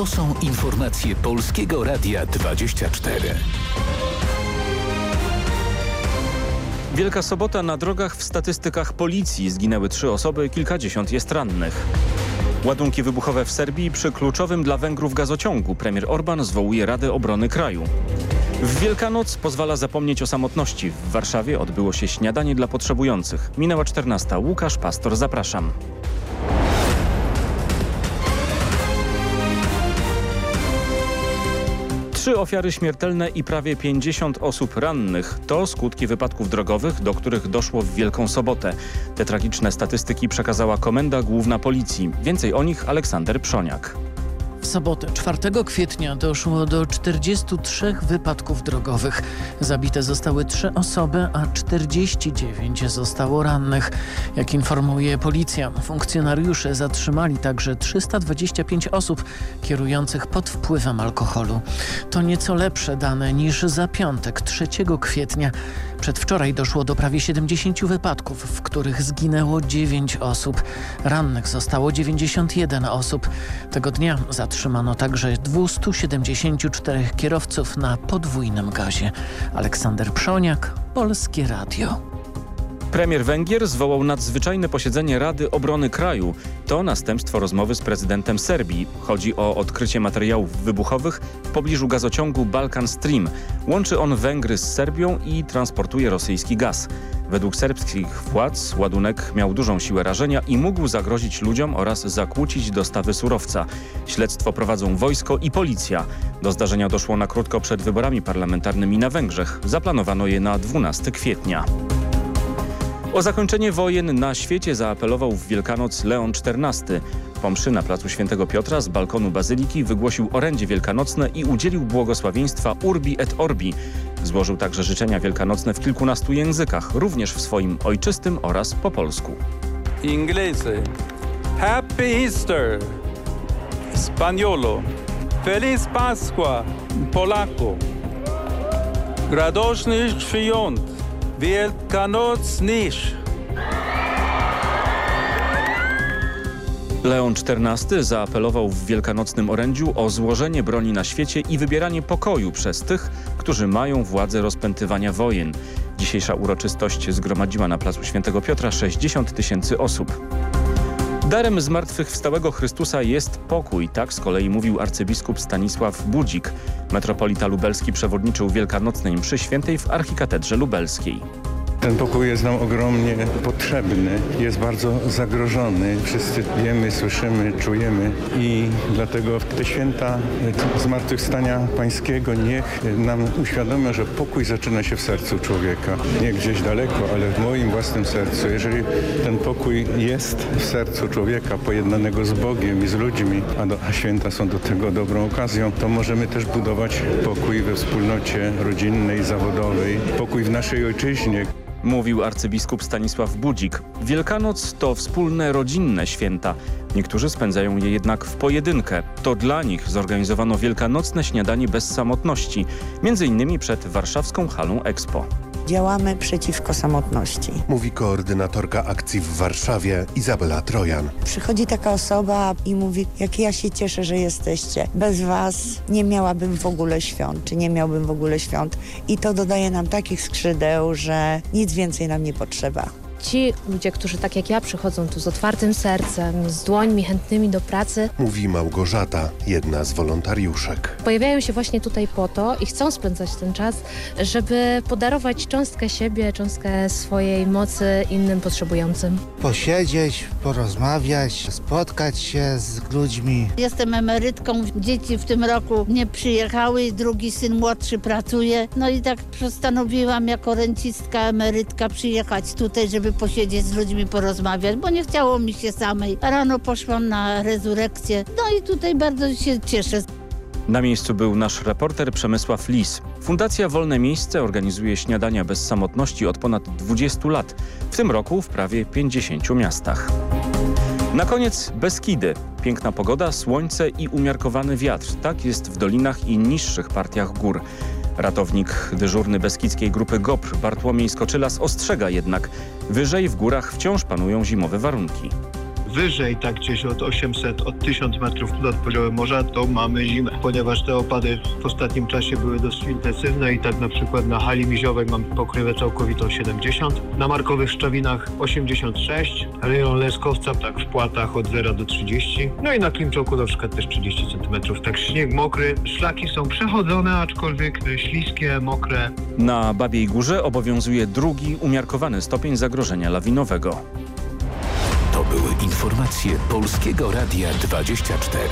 To są informacje Polskiego Radia 24. Wielka Sobota na drogach w statystykach policji. Zginęły trzy osoby, kilkadziesiąt jest rannych. Ładunki wybuchowe w Serbii przy kluczowym dla Węgrów gazociągu. Premier Orban zwołuje Radę Obrony Kraju. W Wielkanoc pozwala zapomnieć o samotności. W Warszawie odbyło się śniadanie dla potrzebujących. Minęła 14. Łukasz Pastor, zapraszam. Trzy ofiary śmiertelne i prawie 50 osób rannych to skutki wypadków drogowych, do których doszło w Wielką Sobotę. Te tragiczne statystyki przekazała Komenda Główna Policji. Więcej o nich Aleksander Przoniak. W sobotę 4 kwietnia doszło do 43 wypadków drogowych. Zabite zostały 3 osoby, a 49 zostało rannych. Jak informuje policja, funkcjonariusze zatrzymali także 325 osób kierujących pod wpływem alkoholu. To nieco lepsze dane niż za piątek 3 kwietnia. Przedwczoraj doszło do prawie 70 wypadków, w których zginęło 9 osób. Rannych zostało 91 osób. Tego dnia zatrzymano także 274 kierowców na podwójnym gazie. Aleksander Przoniak, Polskie Radio. Premier Węgier zwołał nadzwyczajne posiedzenie Rady Obrony Kraju. To następstwo rozmowy z prezydentem Serbii. Chodzi o odkrycie materiałów wybuchowych w pobliżu gazociągu Balkan Stream. Łączy on Węgry z Serbią i transportuje rosyjski gaz. Według serbskich władz ładunek miał dużą siłę rażenia i mógł zagrozić ludziom oraz zakłócić dostawy surowca. Śledztwo prowadzą wojsko i policja. Do zdarzenia doszło na krótko przed wyborami parlamentarnymi na Węgrzech. Zaplanowano je na 12 kwietnia. O zakończenie wojen na świecie zaapelował w Wielkanoc Leon XIV. Po mszy na placu Świętego Piotra z balkonu Bazyliki wygłosił orędzie wielkanocne i udzielił błogosławieństwa Urbi et Orbi. Złożył także życzenia wielkanocne w kilkunastu językach, również w swoim ojczystym oraz po polsku. Inglese. Happy Easter. Spaniolo. Feliz Pasqua. Polako. Radośny świąt. Wielkanocnysz. Leon XIV zaapelował w wielkanocnym orędziu o złożenie broni na świecie i wybieranie pokoju przez tych, którzy mają władzę rozpętywania wojen. Dzisiejsza uroczystość zgromadziła na placu Świętego Piotra 60 tysięcy osób. Darem zmartwychwstałego Chrystusa jest pokój, tak z kolei mówił arcybiskup Stanisław Budzik. Metropolita lubelski przewodniczył wielkanocnej mszy świętej w archikatedrze lubelskiej. Ten pokój jest nam ogromnie potrzebny, jest bardzo zagrożony. Wszyscy wiemy, słyszymy, czujemy i dlatego te święta Zmartwychwstania Pańskiego niech nam uświadomią, że pokój zaczyna się w sercu człowieka. Nie gdzieś daleko, ale w moim własnym sercu. Jeżeli ten pokój jest w sercu człowieka pojednanego z Bogiem i z ludźmi, a, do, a święta są do tego dobrą okazją, to możemy też budować pokój we wspólnocie rodzinnej, zawodowej, pokój w naszej ojczyźnie. Mówił arcybiskup Stanisław Budzik. Wielkanoc to wspólne rodzinne święta. Niektórzy spędzają je jednak w pojedynkę. To dla nich zorganizowano wielkanocne śniadanie bez samotności, między innymi przed warszawską halą Expo. Działamy przeciwko samotności. Mówi koordynatorka akcji w Warszawie Izabela Trojan. Przychodzi taka osoba i mówi, jak ja się cieszę, że jesteście. Bez was nie miałabym w ogóle świąt, czy nie miałbym w ogóle świąt. I to dodaje nam takich skrzydeł, że nic więcej nam nie potrzeba. Ci ludzie, którzy tak jak ja przychodzą tu z otwartym sercem, z dłońmi chętnymi do pracy. Mówi Małgorzata, jedna z wolontariuszek. Pojawiają się właśnie tutaj po to i chcą spędzać ten czas, żeby podarować cząstkę siebie, cząstkę swojej mocy innym potrzebującym. Posiedzieć, porozmawiać, spotkać się z ludźmi. Jestem emerytką, dzieci w tym roku nie przyjechały, drugi syn młodszy pracuje. No i tak postanowiłam jako rencistka, emerytka przyjechać tutaj, żeby posiedzieć z ludźmi, porozmawiać, bo nie chciało mi się samej. Rano poszłam na rezurekcję, no i tutaj bardzo się cieszę. Na miejscu był nasz reporter Przemysław Lis. Fundacja Wolne Miejsce organizuje śniadania bez samotności od ponad 20 lat, w tym roku w prawie 50 miastach. Na koniec Beskidy. Piękna pogoda, słońce i umiarkowany wiatr. Tak jest w dolinach i niższych partiach gór. Ratownik dyżurny Beskidzkiej Grupy GOPR Bartłomiej Skoczylas ostrzega jednak, wyżej w górach wciąż panują zimowe warunki. Wyżej, tak gdzieś od 800, od 1000 metrów nad poziomem morza, to mamy zimę, ponieważ te opady w ostatnim czasie były dosyć intensywne i tak na przykład na hali miziowej mam pokrywę całkowitą 70, na markowych szczawinach 86, rejon Leskowca tak w płatach od 0 do 30, no i na Klimczoku na przykład też 30 cm. Tak śnieg mokry, szlaki są przechodzone, aczkolwiek śliskie, mokre. Na Babiej Górze obowiązuje drugi umiarkowany stopień zagrożenia lawinowego. To były informacje Polskiego Radia 24.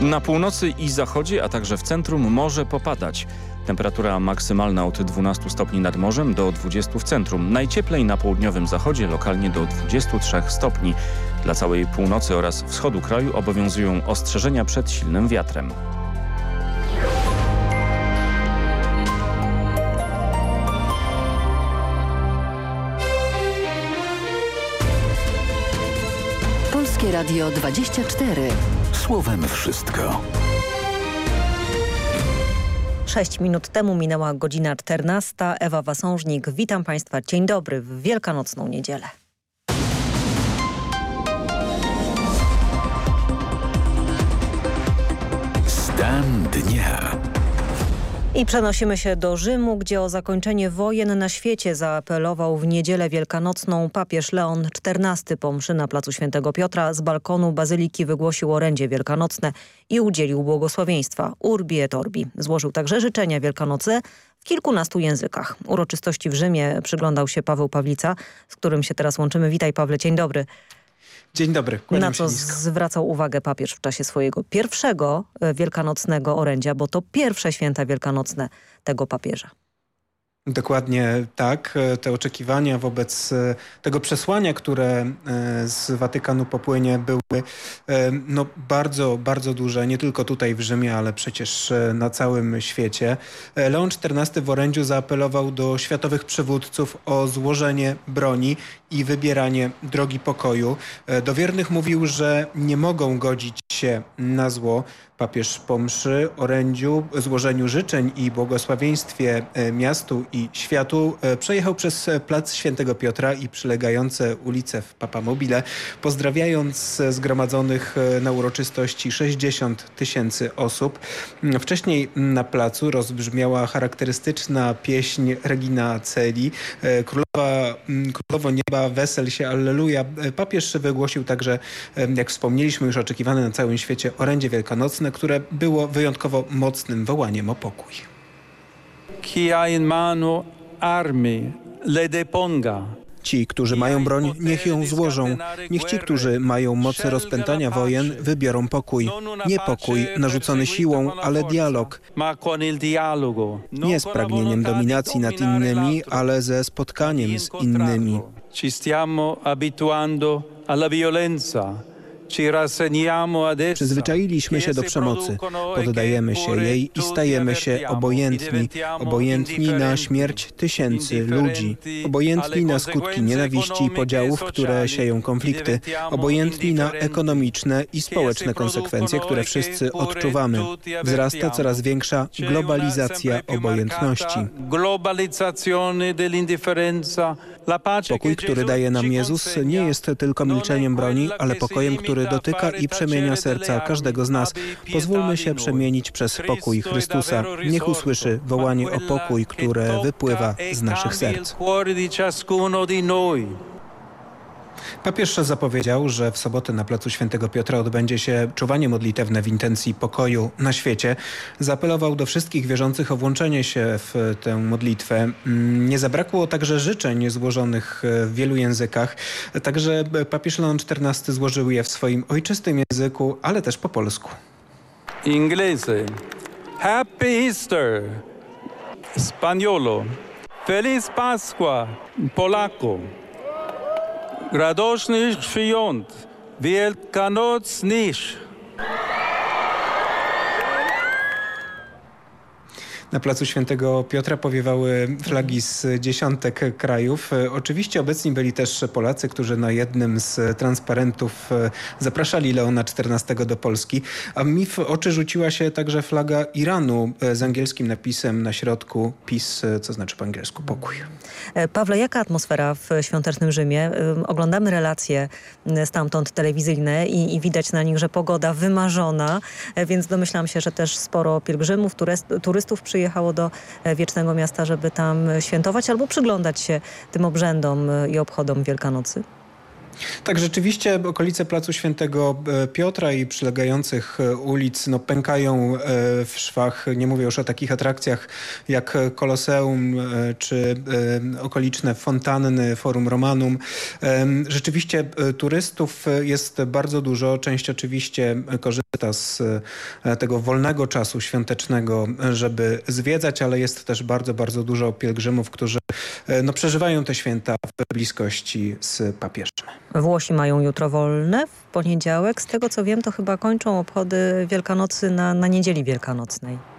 Na północy i zachodzie, a także w centrum może popadać. Temperatura maksymalna od 12 stopni nad morzem do 20 w centrum. Najcieplej na południowym zachodzie, lokalnie do 23 stopni. Dla całej północy oraz wschodu kraju obowiązują ostrzeżenia przed silnym wiatrem. Polskie Radio 24. Słowem wszystko. 6 minut temu minęła godzina 14. Ewa Wasążnik. Witam Państwa. Dzień dobry w Wielkanocną Niedzielę. Stan dnia. I przenosimy się do Rzymu, gdzie o zakończenie wojen na świecie zaapelował w niedzielę wielkanocną papież Leon XIV po mszy na placu Świętego Piotra. Z balkonu bazyliki wygłosił orędzie wielkanocne i udzielił błogosławieństwa Urbi et Orbi. Złożył także życzenia wielkanocy w kilkunastu językach. Uroczystości w Rzymie przyglądał się Paweł Pawlica, z którym się teraz łączymy. Witaj Pawle, dzień dobry. Dzień dobry. Na co zwracał uwagę papież w czasie swojego pierwszego e, wielkanocnego orędzia, bo to pierwsze święta wielkanocne tego papieża. Dokładnie tak. Te oczekiwania wobec e, tego przesłania, które e, z Watykanu popłynie były no, bardzo, bardzo duże. Nie tylko tutaj w Rzymie, ale przecież na całym świecie. Leon XIV w orędziu zaapelował do światowych przywódców o złożenie broni i wybieranie drogi pokoju. Do wiernych mówił, że nie mogą godzić się na zło. Papież po mszy, orędziu, złożeniu życzeń i błogosławieństwie miastu i światu przejechał przez plac Świętego Piotra i przylegające ulice w Papamobile, pozdrawiając zgromadzonych na uroczystości 60 tysięcy osób. Wcześniej na placu rozbrzmiała charakterystyczna pieśń Regina Celi, Królowa, Królowo Nieba, wesel się, Alleluja. Papież wygłosił także, jak wspomnieliśmy, już oczekiwane na całym świecie orędzie wielkanocne, które było wyjątkowo mocnym wołaniem o pokój. Chi ha in mano armi le deponga. Ci, którzy mają broń, niech ją złożą. Niech ci, którzy mają moce rozpętania wojen, wybiorą pokój. Nie pokój narzucony siłą, ale dialog. Nie z pragnieniem dominacji nad innymi, ale ze spotkaniem z innymi. Ci stiamo abituando alla violenza. Przyzwyczailiśmy się do przemocy, poddajemy się jej i stajemy się obojętni, obojętni na śmierć tysięcy ludzi, obojętni na skutki nienawiści i podziałów, które sieją konflikty, obojętni na ekonomiczne i społeczne konsekwencje, które wszyscy odczuwamy. Wzrasta coraz większa globalizacja obojętności. Pokój, który daje nam Jezus, nie jest tylko milczeniem broni, ale pokojem, który dotyka i przemienia serca każdego z nas. Pozwólmy się przemienić przez pokój Chrystusa. Niech usłyszy wołanie o pokój, które wypływa z naszych serc. Papież zapowiedział, że w sobotę na placu Świętego Piotra odbędzie się czuwanie modlitewne w intencji pokoju na świecie. Zaapelował do wszystkich wierzących o włączenie się w tę modlitwę. Nie zabrakło także życzeń złożonych w wielu językach. Także papież Leon XIV złożył je w swoim ojczystym języku, ale też po polsku. Inglese. Happy Easter. Spaniolo. Feliz Pasqua. Polako. Radośnych świąt, wielkanocnych. Na placu Świętego Piotra powiewały flagi z dziesiątek krajów. Oczywiście obecni byli też Polacy, którzy na jednym z transparentów zapraszali Leona XIV do Polski, a mi w oczy rzuciła się także flaga Iranu z angielskim napisem na środku peace, co znaczy po angielsku pokój. Pawle, jaka atmosfera w świątecznym Rzymie? Oglądamy relacje stamtąd telewizyjne i, i widać na nich, że pogoda wymarzona, więc domyślam się, że też sporo pielgrzymów, turystów przyjechało do Wiecznego Miasta, żeby tam świętować albo przyglądać się tym obrzędom i obchodom Wielkanocy. Tak, rzeczywiście okolice Placu Świętego e, Piotra i przylegających e, ulic no, pękają e, w szwach. Nie mówię już o takich atrakcjach jak Koloseum czy okoliczne fontanny, Forum Romanum. Rzeczywiście turystów jest bardzo dużo. Część oczywiście korzysta z tego wolnego czasu świątecznego, żeby zwiedzać, ale jest też bardzo, bardzo dużo pielgrzymów, którzy no, przeżywają te święta w bliskości z papieżem. Włosi mają jutro wolne w poniedziałek. Z tego co wiem, to chyba kończą obchody Wielkanocy na, na niedzieli wielkanocnej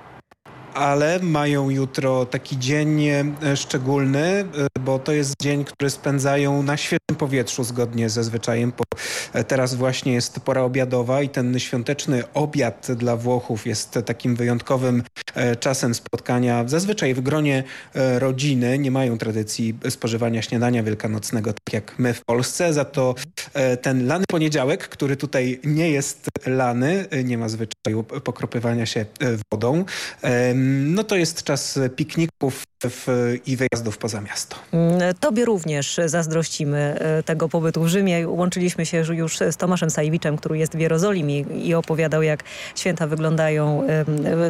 ale mają jutro taki dzień e, szczególny, e, bo to jest dzień, który spędzają na świeżym powietrzu zgodnie ze zwyczajem. E, teraz właśnie jest pora obiadowa i ten świąteczny obiad dla Włochów jest takim wyjątkowym czasem spotkania zazwyczaj w gronie rodziny. Nie mają tradycji spożywania śniadania wielkanocnego tak jak my w Polsce, za to ten lany poniedziałek, który tutaj nie jest lany, nie ma zwyczaju pokropywania się wodą, no to jest czas pikników w, i wyjazdów poza miasto. Mm, tobie również zazdrościmy e, tego pobytu w Rzymie. Łączyliśmy się już z Tomaszem Sajwiczem, który jest w Jerozolimie i opowiadał, jak święta wyglądają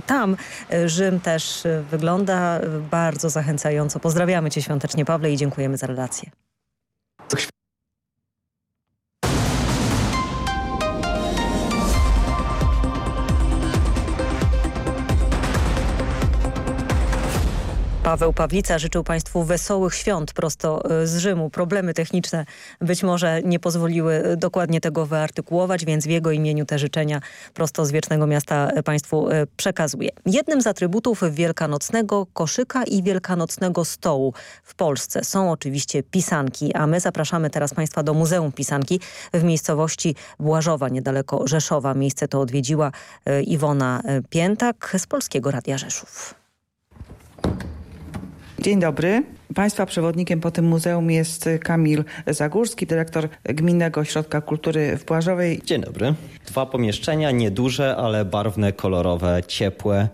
tam. Rzym też wygląda bardzo zachęcająco. Pozdrawiamy cię świątecznie, Pawle, i dziękujemy za relację. Paweł Pawlica życzył Państwu wesołych świąt prosto e, z Rzymu. Problemy techniczne być może nie pozwoliły e, dokładnie tego wyartykułować, więc w jego imieniu te życzenia prosto z Wiecznego Miasta e, Państwu przekazuję. Jednym z atrybutów wielkanocnego koszyka i wielkanocnego stołu w Polsce są oczywiście pisanki, a my zapraszamy teraz Państwa do Muzeum Pisanki w miejscowości Błażowa, niedaleko Rzeszowa. Miejsce to odwiedziła Iwona Piętak z Polskiego Radia Rzeszów. Dzień dobry. Państwa przewodnikiem po tym muzeum jest Kamil Zagórski, dyrektor Gminnego Ośrodka Kultury w Błażowej. Dzień dobry. Dwa pomieszczenia, nieduże, ale barwne, kolorowe, ciepłe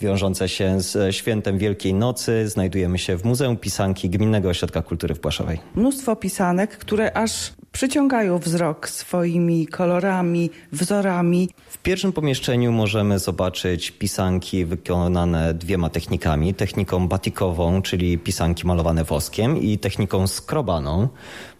wiążące się z świętem Wielkiej Nocy. Znajdujemy się w Muzeum Pisanki Gminnego Ośrodka Kultury w Błaszowej. Mnóstwo pisanek, które aż przyciągają wzrok swoimi kolorami, wzorami. W pierwszym pomieszczeniu możemy zobaczyć pisanki wykonane dwiema technikami. Techniką batikową, czyli pisanki malowane woskiem i techniką skrobaną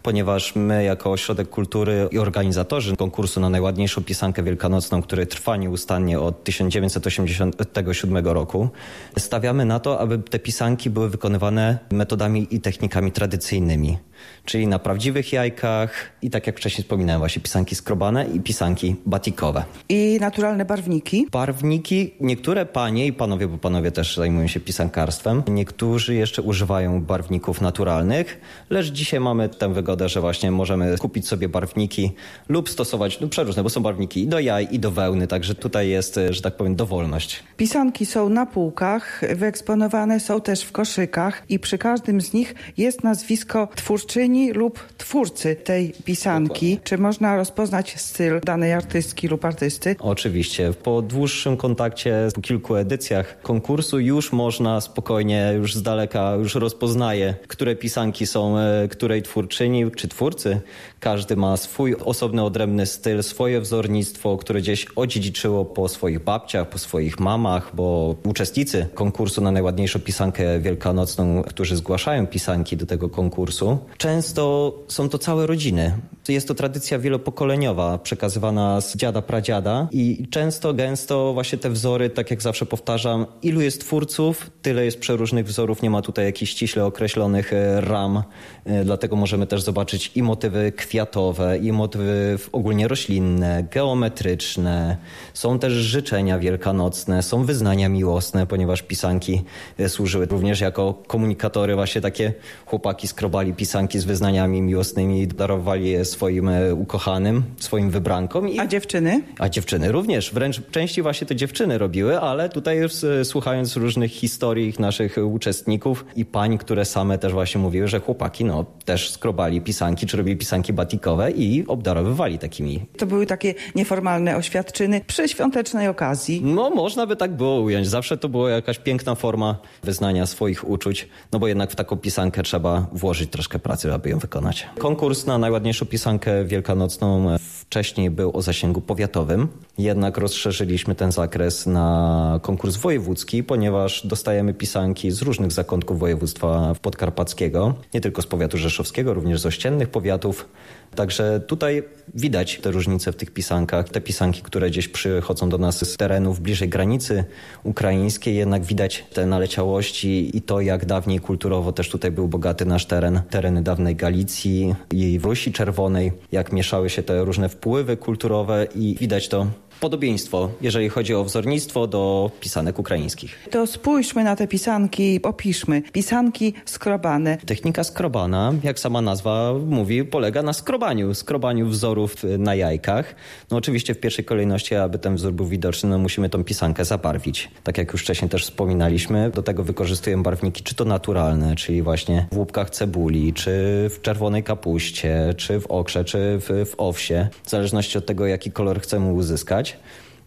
ponieważ my jako Ośrodek Kultury i organizatorzy konkursu na najładniejszą pisankę wielkanocną, który trwa nieustannie od 1987 roku, stawiamy na to, aby te pisanki były wykonywane metodami i technikami tradycyjnymi czyli na prawdziwych jajkach i tak jak wcześniej wspominałem właśnie pisanki skrobane i pisanki batikowe. I naturalne barwniki? Barwniki, niektóre panie i panowie, bo panowie też zajmują się pisankarstwem, niektórzy jeszcze używają barwników naturalnych, lecz dzisiaj mamy tę wygodę, że właśnie możemy kupić sobie barwniki lub stosować no, przeróżne, bo są barwniki i do jaj i do wełny, także tutaj jest, że tak powiem, dowolność. Pisanki są na półkach, wyeksponowane są też w koszykach i przy każdym z nich jest nazwisko twórcze twórczyni lub twórcy tej pisanki. Czy można rozpoznać styl danej artystki lub artysty? Oczywiście. Po dłuższym kontakcie, po kilku edycjach konkursu już można spokojnie, już z daleka, już rozpoznaje, które pisanki są e, której twórczyni czy twórcy. Każdy ma swój osobny, odrębny styl, swoje wzornictwo, które gdzieś odziedziczyło po swoich babciach, po swoich mamach, bo uczestnicy konkursu na najładniejszą pisankę wielkanocną, którzy zgłaszają pisanki do tego konkursu, Często są to całe rodziny. Jest to tradycja wielopokoleniowa, przekazywana z dziada, pradziada i często, gęsto właśnie te wzory, tak jak zawsze powtarzam, ilu jest twórców, tyle jest przeróżnych wzorów, nie ma tutaj jakichś ściśle określonych e, ram, e, dlatego możemy też zobaczyć i motywy kwiatowe, i motywy ogólnie roślinne, geometryczne. Są też życzenia wielkanocne, są wyznania miłosne, ponieważ pisanki e, służyły również jako komunikatory, właśnie takie chłopaki skrobali pisanki z wyznaniami miłosnymi i darowali je swoim ukochanym, swoim wybrankom. I... A dziewczyny? A dziewczyny również. Wręcz częściej właśnie to dziewczyny robiły, ale tutaj słuchając różnych historii naszych uczestników i pań, które same też właśnie mówiły, że chłopaki no też skrobali pisanki, czy robili pisanki batikowe i obdarowywali takimi. To były takie nieformalne oświadczyny przy świątecznej okazji. No można by tak było ująć. Zawsze to była jakaś piękna forma wyznania swoich uczuć, no bo jednak w taką pisankę trzeba włożyć troszkę pracy, aby ją wykonać. Konkurs na najładniejszą pisankę wielkanocną wcześniej był o zasięgu powiatowym, jednak rozszerzyliśmy ten zakres na konkurs wojewódzki, ponieważ dostajemy pisanki z różnych zakątków województwa podkarpackiego, nie tylko z powiatu rzeszowskiego, również z ościennych powiatów. Także tutaj widać te różnice w tych pisankach. Te pisanki, które gdzieś przychodzą do nas z terenów bliżej granicy ukraińskiej, jednak widać te naleciałości i to, jak dawniej kulturowo też tutaj był bogaty nasz teren. Tereny dawnej Galicji i Rusi Czerwonej, jak mieszały się te różne wpływy kulturowe i widać to podobieństwo, jeżeli chodzi o wzornictwo do pisanek ukraińskich. To spójrzmy na te pisanki, opiszmy. Pisanki skrobane. Technika skrobana, jak sama nazwa mówi, polega na skrobaniu, skrobaniu wzorów na jajkach. No oczywiście w pierwszej kolejności, aby ten wzór był widoczny, no musimy tą pisankę zabarwić. Tak jak już wcześniej też wspominaliśmy, do tego wykorzystujemy barwniki czy to naturalne, czyli właśnie w łupkach cebuli, czy w czerwonej kapuście, czy w okrze, czy w, w owsie. W zależności od tego, jaki kolor chcemy uzyskać.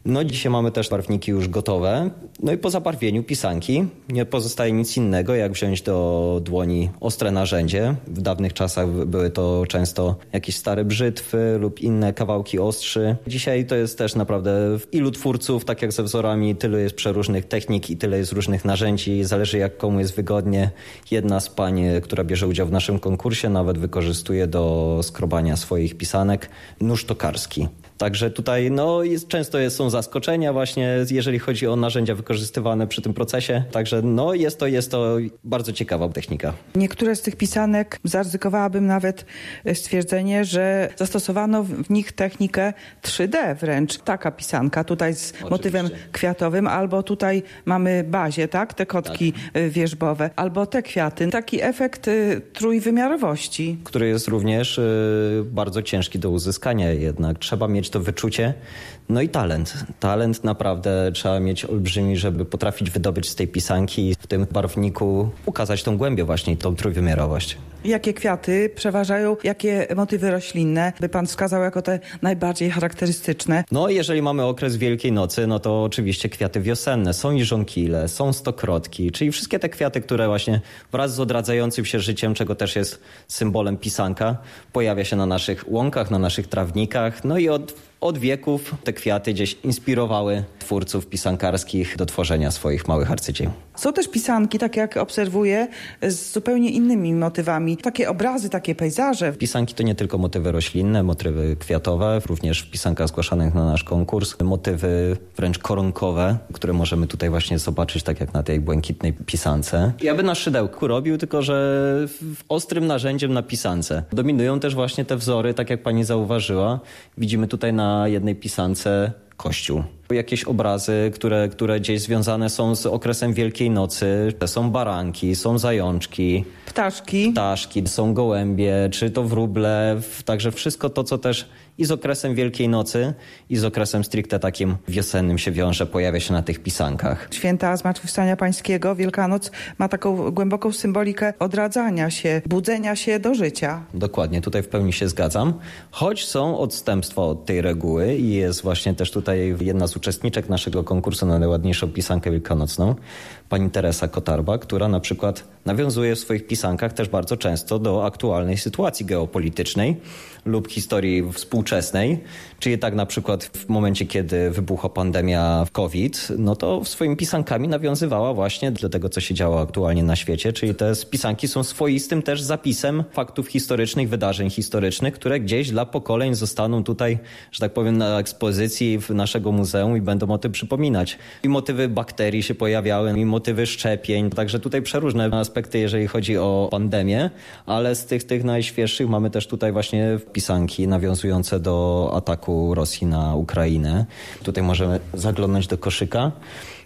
No dzisiaj mamy też barwniki już gotowe. No i po zabarwieniu pisanki nie pozostaje nic innego, jak wziąć do dłoni ostre narzędzie. W dawnych czasach były to często jakieś stare brzytwy lub inne kawałki ostrzy. Dzisiaj to jest też naprawdę ilu twórców, tak jak ze wzorami, tyle jest przeróżnych technik i tyle jest różnych narzędzi. Zależy jak komu jest wygodnie. Jedna z pań, która bierze udział w naszym konkursie, nawet wykorzystuje do skrobania swoich pisanek nóż tokarski. Także tutaj no, jest, często jest, są zaskoczenia właśnie, jeżeli chodzi o narzędzia wykorzystywane przy tym procesie. Także no, jest, to, jest to bardzo ciekawa technika. Niektóre z tych pisanek zaryzykowałabym nawet stwierdzenie, że zastosowano w nich technikę 3D wręcz. Taka pisanka tutaj z Oczywiście. motywem kwiatowym, albo tutaj mamy bazie, tak? Te kotki tak. wierzbowe, albo te kwiaty. Taki efekt y, trójwymiarowości. Który jest również bardzo ciężki do uzyskania jednak. Trzeba mieć to wyczucie, no i talent. Talent naprawdę trzeba mieć olbrzymi, żeby potrafić wydobyć z tej pisanki w tym barwniku ukazać tą głębię właśnie, tą trójwymiarowość. Jakie kwiaty przeważają, jakie motywy roślinne by pan wskazał jako te najbardziej charakterystyczne? No jeżeli mamy okres Wielkiej Nocy, no to oczywiście kwiaty wiosenne. Są i żonkile, są stokrotki, czyli wszystkie te kwiaty, które właśnie wraz z odradzającym się życiem, czego też jest symbolem pisanka, pojawia się na naszych łąkach, na naszych trawnikach. No i od od wieków te kwiaty gdzieś inspirowały twórców pisankarskich do tworzenia swoich małych arcydzieł. Są też pisanki, tak jak obserwuję, z zupełnie innymi motywami. Takie obrazy, takie pejzaże. Pisanki to nie tylko motywy roślinne, motywy kwiatowe, również w pisankach zgłaszanych na nasz konkurs motywy wręcz koronkowe, które możemy tutaj właśnie zobaczyć, tak jak na tej błękitnej pisance. Ja bym na szydełku robił, tylko że ostrym narzędziem na pisance. Dominują też właśnie te wzory, tak jak pani zauważyła. Widzimy tutaj na jednej pisance kościół. Jakieś obrazy, które, które gdzieś związane są z okresem Wielkiej Nocy. Są baranki, są zajączki. Ptaszki. Ptaszki, są gołębie, czy to wróble. Także wszystko to, co też i z okresem Wielkiej Nocy i z okresem stricte takim wiosennym się wiąże, pojawia się na tych pisankach. Święta Zmartwychwstania Pańskiego, Wielkanoc ma taką głęboką symbolikę odradzania się, budzenia się do życia. Dokładnie, tutaj w pełni się zgadzam. Choć są odstępstwa od tej reguły i jest właśnie też tutaj jedna z uczestniczek naszego konkursu na najładniejszą pisankę wielkanocną, pani Teresa Kotarba, która na przykład nawiązuje w swoich pisankach też bardzo często do aktualnej sytuacji geopolitycznej lub historii współczesnej. Czyli tak na przykład w momencie, kiedy wybuchła pandemia COVID, no to swoimi pisankami nawiązywała właśnie do tego, co się działo aktualnie na świecie. Czyli te pisanki są swoistym też zapisem faktów historycznych, wydarzeń historycznych, które gdzieś dla pokoleń zostaną tutaj, że tak powiem, na ekspozycji w naszego muzeum i będą o tym przypominać. I motywy bakterii się pojawiały, i motywy szczepień. Także tutaj przeróżne aspekty, jeżeli chodzi o pandemię, ale z tych, tych najświeższych mamy też tutaj właśnie pisanki nawiązujące do ataku Rosji na Ukrainę. Tutaj możemy zaglądać do koszyka.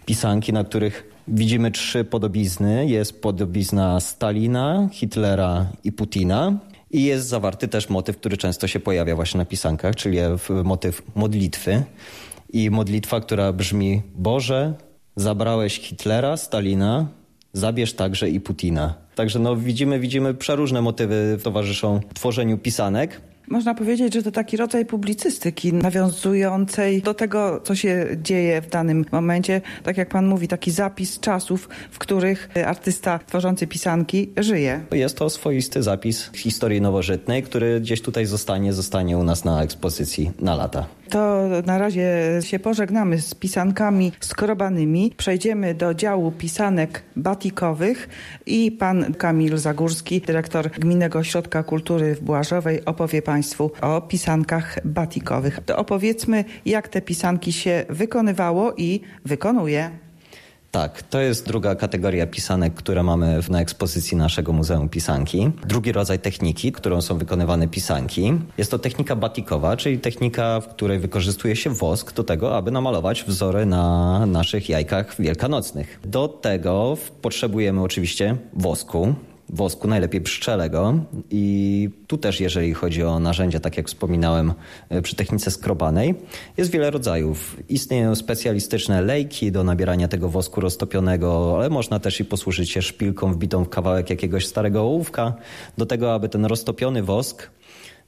Pisanki, na których widzimy trzy podobizny. Jest podobizna Stalina, Hitlera i Putina. I jest zawarty też motyw, który często się pojawia właśnie na pisankach, czyli motyw modlitwy. I modlitwa, która brzmi Boże, zabrałeś Hitlera, Stalina, zabierz także i Putina. Także no widzimy, widzimy przeróżne motywy towarzyszą tworzeniu pisanek. Można powiedzieć, że to taki rodzaj publicystyki nawiązującej do tego, co się dzieje w danym momencie. Tak jak pan mówi, taki zapis czasów, w których artysta tworzący pisanki żyje. Jest to swoisty zapis historii nowożytnej, który gdzieś tutaj zostanie, zostanie u nas na ekspozycji na lata. To na razie się pożegnamy z pisankami skrobanymi. Przejdziemy do działu pisanek batikowych i pan Kamil Zagórski, dyrektor Gminnego Ośrodka Kultury w Błażowej opowie Państwu o pisankach batikowych. To opowiedzmy, jak te pisanki się wykonywało i wykonuje. Tak, to jest druga kategoria pisanek, które mamy na ekspozycji naszego Muzeum Pisanki. Drugi rodzaj techniki, którą są wykonywane pisanki, jest to technika batikowa, czyli technika, w której wykorzystuje się wosk do tego, aby namalować wzory na naszych jajkach wielkanocnych. Do tego potrzebujemy oczywiście wosku, wosku, najlepiej pszczelego. I tu też, jeżeli chodzi o narzędzia, tak jak wspominałem e, przy technice skrobanej, jest wiele rodzajów. Istnieją specjalistyczne lejki do nabierania tego wosku roztopionego, ale można też i posłużyć się szpilką wbitą w kawałek jakiegoś starego ołówka, do tego, aby ten roztopiony wosk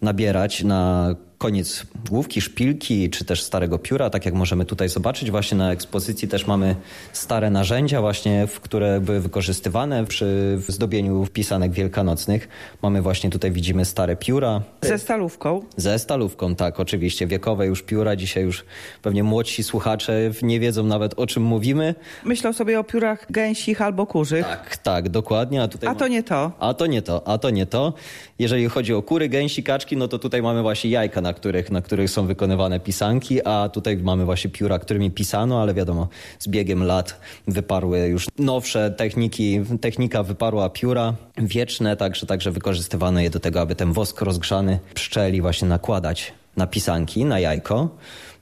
nabierać na koniec główki, szpilki czy też starego pióra, tak jak możemy tutaj zobaczyć. Właśnie na ekspozycji też mamy stare narzędzia właśnie, które były wykorzystywane przy zdobieniu pisanek wielkanocnych. Mamy właśnie tutaj widzimy stare pióra. Ze stalówką? Ze stalówką, tak, oczywiście. Wiekowe już pióra. Dzisiaj już pewnie młodsi słuchacze nie wiedzą nawet o czym mówimy. Myślą sobie o piórach gęsich albo kurzych. Tak, tak, dokładnie. A, tutaj a to nie to. A to nie to, a to nie to. Jeżeli chodzi o kury, gęsi, kaczki, no to tutaj mamy właśnie jajka na których, na których są wykonywane pisanki, a tutaj mamy właśnie pióra, którymi pisano, ale wiadomo, z biegiem lat wyparły już nowsze techniki, technika wyparła pióra wieczne, także, także wykorzystywano je do tego, aby ten wosk rozgrzany pszczeli właśnie nakładać na pisanki, na jajko.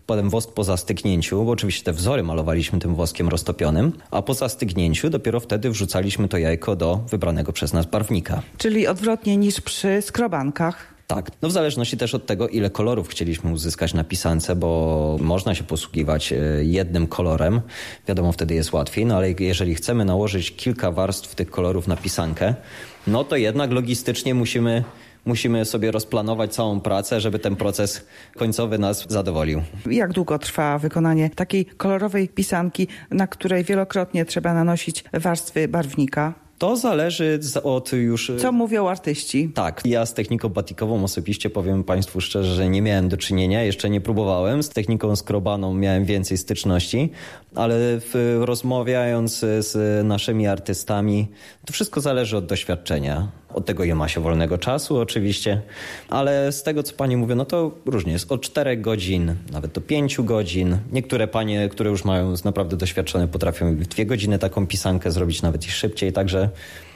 Potem wosk po zastygnięciu, bo oczywiście te wzory malowaliśmy tym woskiem roztopionym, a po zastygnięciu dopiero wtedy wrzucaliśmy to jajko do wybranego przez nas barwnika. Czyli odwrotnie niż przy skrobankach. Tak, no w zależności też od tego, ile kolorów chcieliśmy uzyskać na pisance, bo można się posługiwać e, jednym kolorem, wiadomo, wtedy jest łatwiej, no ale jeżeli chcemy nałożyć kilka warstw tych kolorów na pisankę, no to jednak logistycznie musimy musimy sobie rozplanować całą pracę, żeby ten proces końcowy nas zadowolił. Jak długo trwa wykonanie takiej kolorowej pisanki, na której wielokrotnie trzeba nanosić warstwy barwnika? To zależy od już... Co mówią artyści? Tak. Ja z techniką batikową osobiście powiem Państwu szczerze, że nie miałem do czynienia, jeszcze nie próbowałem. Z techniką skrobaną miałem więcej styczności, ale w, rozmawiając z naszymi artystami, to wszystko zależy od doświadczenia. Od tego ile ma się wolnego czasu oczywiście, ale z tego co pani mówi, no to różnie jest. Od 4 godzin, nawet do 5 godzin. Niektóre panie, które już mają naprawdę doświadczone, potrafią w 2 godziny taką pisankę zrobić nawet i szybciej, także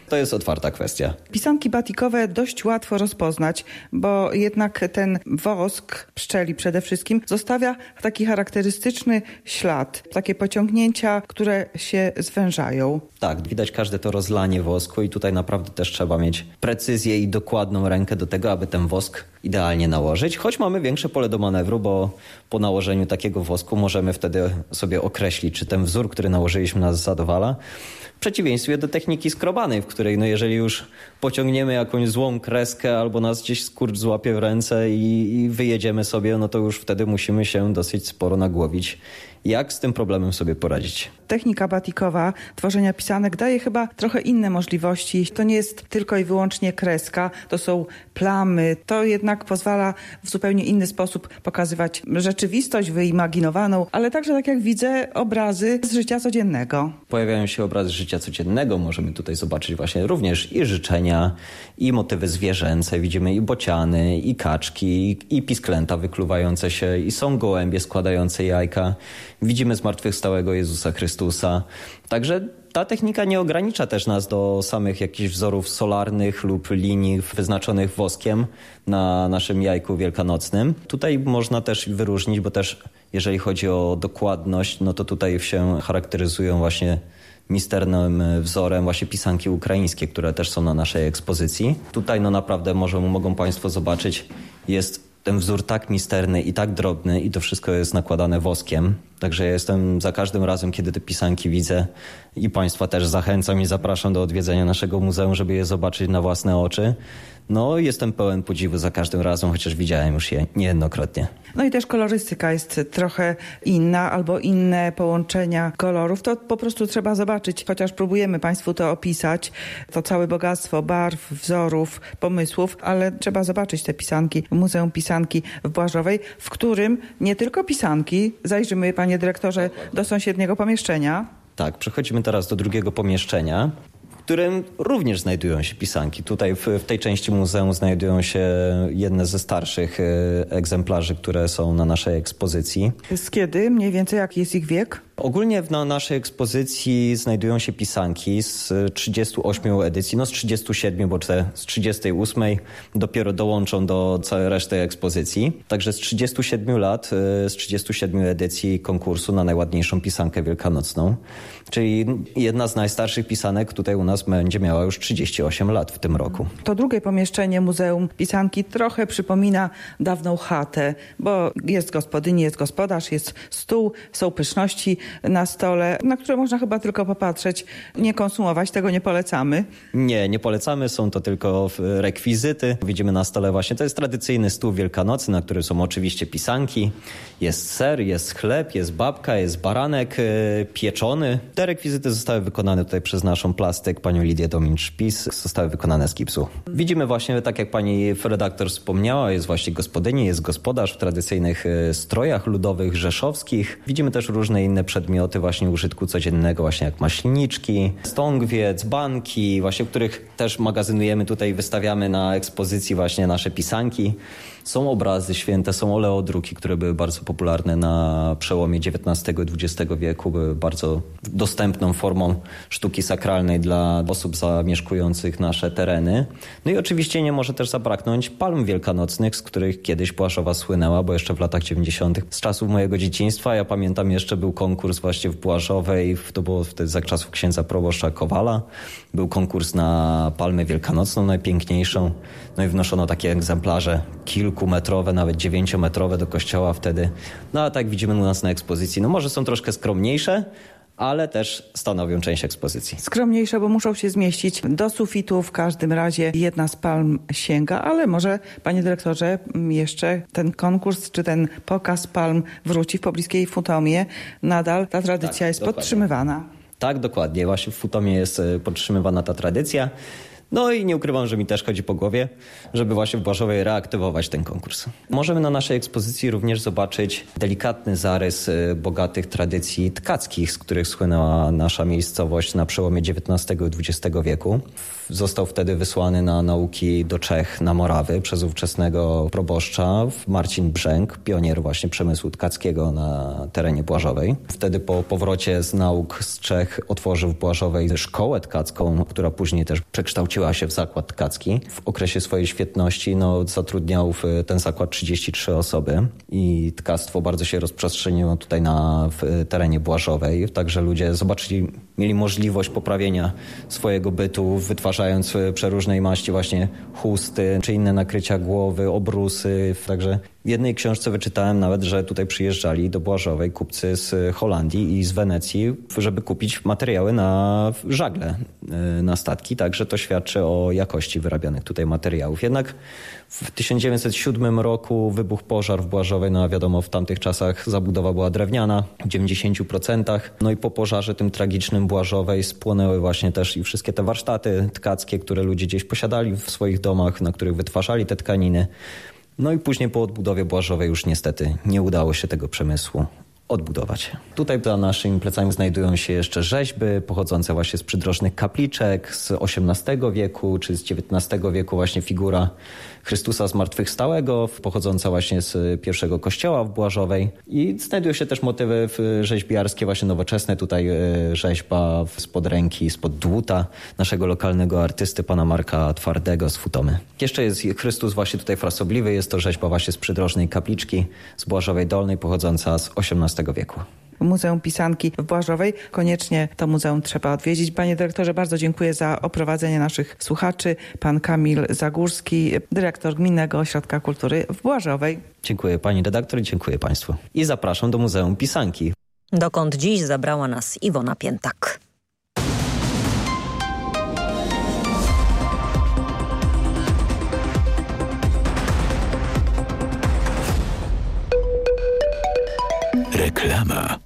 to jest otwarta kwestia. Pisanki batikowe dość łatwo rozpoznać, bo jednak ten wosk pszczeli przede wszystkim zostawia taki charakterystyczny ślad, takie pociągnięcia, które się zwężają. Tak, widać każde to rozlanie wosku i tutaj naprawdę też trzeba mieć precyzję i dokładną rękę do tego, aby ten wosk idealnie nałożyć, choć mamy większe pole do manewru, bo po nałożeniu takiego wosku możemy wtedy sobie określić, czy ten wzór, który nałożyliśmy nas zadowala, w przeciwieństwie do techniki skrobanej, w której no jeżeli już pociągniemy jakąś złą kreskę albo nas gdzieś skurcz złapie w ręce i, i wyjedziemy sobie, no to już wtedy musimy się dosyć sporo nagłowić jak z tym problemem sobie poradzić. Technika batikowa tworzenia pisanek daje chyba trochę inne możliwości. To nie jest tylko i wyłącznie kreska, to są plamy. To jednak pozwala w zupełnie inny sposób pokazywać rzeczywistość wyimaginowaną, ale także, tak jak widzę, obrazy z życia codziennego. Pojawiają się obrazy życia codziennego. Możemy tutaj zobaczyć właśnie również i życzenia, i motywy zwierzęce. Widzimy i bociany, i kaczki, i pisklęta wykluwające się, i są gołębie składające jajka. Widzimy zmartwychwstałego Jezusa Chrystusa. Także ta technika nie ogranicza też nas do samych jakichś wzorów solarnych lub linii wyznaczonych woskiem na naszym jajku wielkanocnym. Tutaj można też wyróżnić, bo też jeżeli chodzi o dokładność, no to tutaj się charakteryzują właśnie misternym wzorem właśnie pisanki ukraińskie, które też są na naszej ekspozycji. Tutaj no naprawdę może, mogą Państwo zobaczyć, jest ten wzór tak misterny i tak drobny i to wszystko jest nakładane woskiem. Także ja jestem za każdym razem, kiedy te pisanki widzę i Państwa też zachęcam i zapraszam do odwiedzenia naszego muzeum, żeby je zobaczyć na własne oczy. No, jestem pełen podziwu za każdym razem, chociaż widziałem już je niejednokrotnie. No i też kolorystyka jest trochę inna, albo inne połączenia kolorów. To po prostu trzeba zobaczyć, chociaż próbujemy Państwu to opisać, to całe bogactwo barw, wzorów, pomysłów, ale trzeba zobaczyć te pisanki w Muzeum Pisanki w Błażowej, w którym nie tylko pisanki, zajrzymy Panie Dyrektorze do sąsiedniego pomieszczenia. Tak, przechodzimy teraz do drugiego pomieszczenia którym również znajdują się pisanki. Tutaj w, w, tej części muzeum znajdują się jedne ze starszych e, egzemplarzy, które są na naszej ekspozycji. Z kiedy? Mniej więcej jaki jest ich wiek? Ogólnie na naszej ekspozycji znajdują się pisanki z 38 edycji, no z 37, bo te z 38 dopiero dołączą do całej reszty ekspozycji. Także z 37 lat, e, z 37 edycji konkursu na najładniejszą pisankę wielkanocną. Czyli jedna z najstarszych pisanek tutaj u nas będzie miała już 38 lat w tym roku. To drugie pomieszczenie Muzeum Pisanki trochę przypomina dawną chatę, bo jest gospodyni, jest gospodarz, jest stół, są pyszności na stole, na które można chyba tylko popatrzeć, nie konsumować, tego nie polecamy. Nie, nie polecamy, są to tylko rekwizyty. Widzimy na stole właśnie, to jest tradycyjny stół wielkanocny, na którym są oczywiście pisanki, jest ser, jest chleb, jest babka, jest baranek e, pieczony. Te rekwizyty zostały wykonane tutaj przez naszą plastyk, panią Lidię Domin-Szpis, zostały wykonane z gipsu. Widzimy właśnie, tak jak pani redaktor wspomniała, jest właśnie gospodyni, jest gospodarz w tradycyjnych e, strojach ludowych, rzeszowskich. Widzimy też różne inne przedmioty właśnie użytku codziennego, właśnie jak maślniczki, stągwiec, banki, właśnie których też magazynujemy tutaj, wystawiamy na ekspozycji właśnie nasze pisanki. Są obrazy święte, są oleodruki, które były bardzo popularne na przełomie XIX i XX wieku, były bardzo dostępną formą sztuki sakralnej dla osób zamieszkujących nasze tereny. No i oczywiście nie może też zabraknąć palm wielkanocnych, z których kiedyś Płaszowa słynęła, bo jeszcze w latach 90. z czasów mojego dzieciństwa, ja pamiętam jeszcze był konkurs właśnie w Płaszowej, to było wtedy za czasów księdza proboszcza Kowala. Był konkurs na palmę wielkanocną najpiękniejszą. No i wnoszono takie egzemplarze kilkumetrowe, nawet dziewięciometrowe do kościoła wtedy. No a tak widzimy u nas na ekspozycji. No może są troszkę skromniejsze, ale też stanowią część ekspozycji. Skromniejsze, bo muszą się zmieścić do sufitu. W każdym razie jedna z palm sięga, ale może, panie dyrektorze, jeszcze ten konkurs czy ten pokaz palm wróci w pobliskiej Futomie. Nadal ta tradycja tak, jest dokładnie. podtrzymywana. Tak, dokładnie. Właśnie w Futomie jest e, podtrzymywana ta tradycja. No i nie ukrywam, że mi też chodzi po głowie, żeby właśnie w Błażowej reaktywować ten konkurs. Możemy na naszej ekspozycji również zobaczyć delikatny zarys y, bogatych tradycji tkackich, z których słynęła nasza miejscowość na przełomie XIX i XX wieku. Został wtedy wysłany na nauki do Czech, na Morawy przez ówczesnego proboszcza Marcin Brzęk, pionier właśnie przemysłu tkackiego na terenie Błażowej. Wtedy po powrocie z nauk z Czech otworzył w Błażowej szkołę tkacką, która później też przekształciła się w zakład tkacki. W okresie swojej świetności no, zatrudniał w ten zakład 33 osoby i tkactwo bardzo się rozprzestrzeniło tutaj na terenie Błażowej. Także ludzie zobaczyli, mieli możliwość poprawienia swojego bytu, wytwarzając przeróżnej maści właśnie chusty czy inne nakrycia głowy, obrusy. Także W jednej książce wyczytałem nawet, że tutaj przyjeżdżali do Błażowej kupcy z Holandii i z Wenecji, żeby kupić materiały na żagle, y, na statki. Także to świadczy o jakości wyrabianych tutaj materiałów. Jednak w 1907 roku wybuchł pożar w Błażowej. No wiadomo, w tamtych czasach zabudowa była drewniana w 90%. No i po pożarze tym tragicznym Błażowej spłonęły właśnie też i wszystkie te warsztaty tkackie, które ludzie gdzieś posiadali w swoich domach, na których wytwarzali te tkaniny. No i później po odbudowie Błażowej już niestety nie udało się tego przemysłu odbudować. Tutaj za naszymi plecami znajdują się jeszcze rzeźby pochodzące właśnie z przydrożnych kapliczek z XVIII wieku czy z XIX wieku właśnie figura Chrystusa Zmartwychwstałego, pochodząca właśnie z pierwszego kościoła w Błażowej. I znajdują się też motywy rzeźbiarskie, właśnie nowoczesne. Tutaj e, rzeźba spod ręki, spod dłuta naszego lokalnego artysty, pana Marka Twardego z Futomy. Jeszcze jest Chrystus właśnie tutaj frasobliwy. Jest to rzeźba właśnie z przydrożnej kapliczki z Błażowej Dolnej, pochodząca z XVIII wieku. Muzeum Pisanki w Błażowej. Koniecznie to muzeum trzeba odwiedzić. Panie dyrektorze, bardzo dziękuję za oprowadzenie naszych słuchaczy. Pan Kamil Zagórski, dyrektor Gminnego Ośrodka Kultury w Błażowej. Dziękuję pani redaktor i dziękuję państwu. I zapraszam do Muzeum Pisanki. Dokąd dziś zabrała nas Iwona Piętak. Reklama.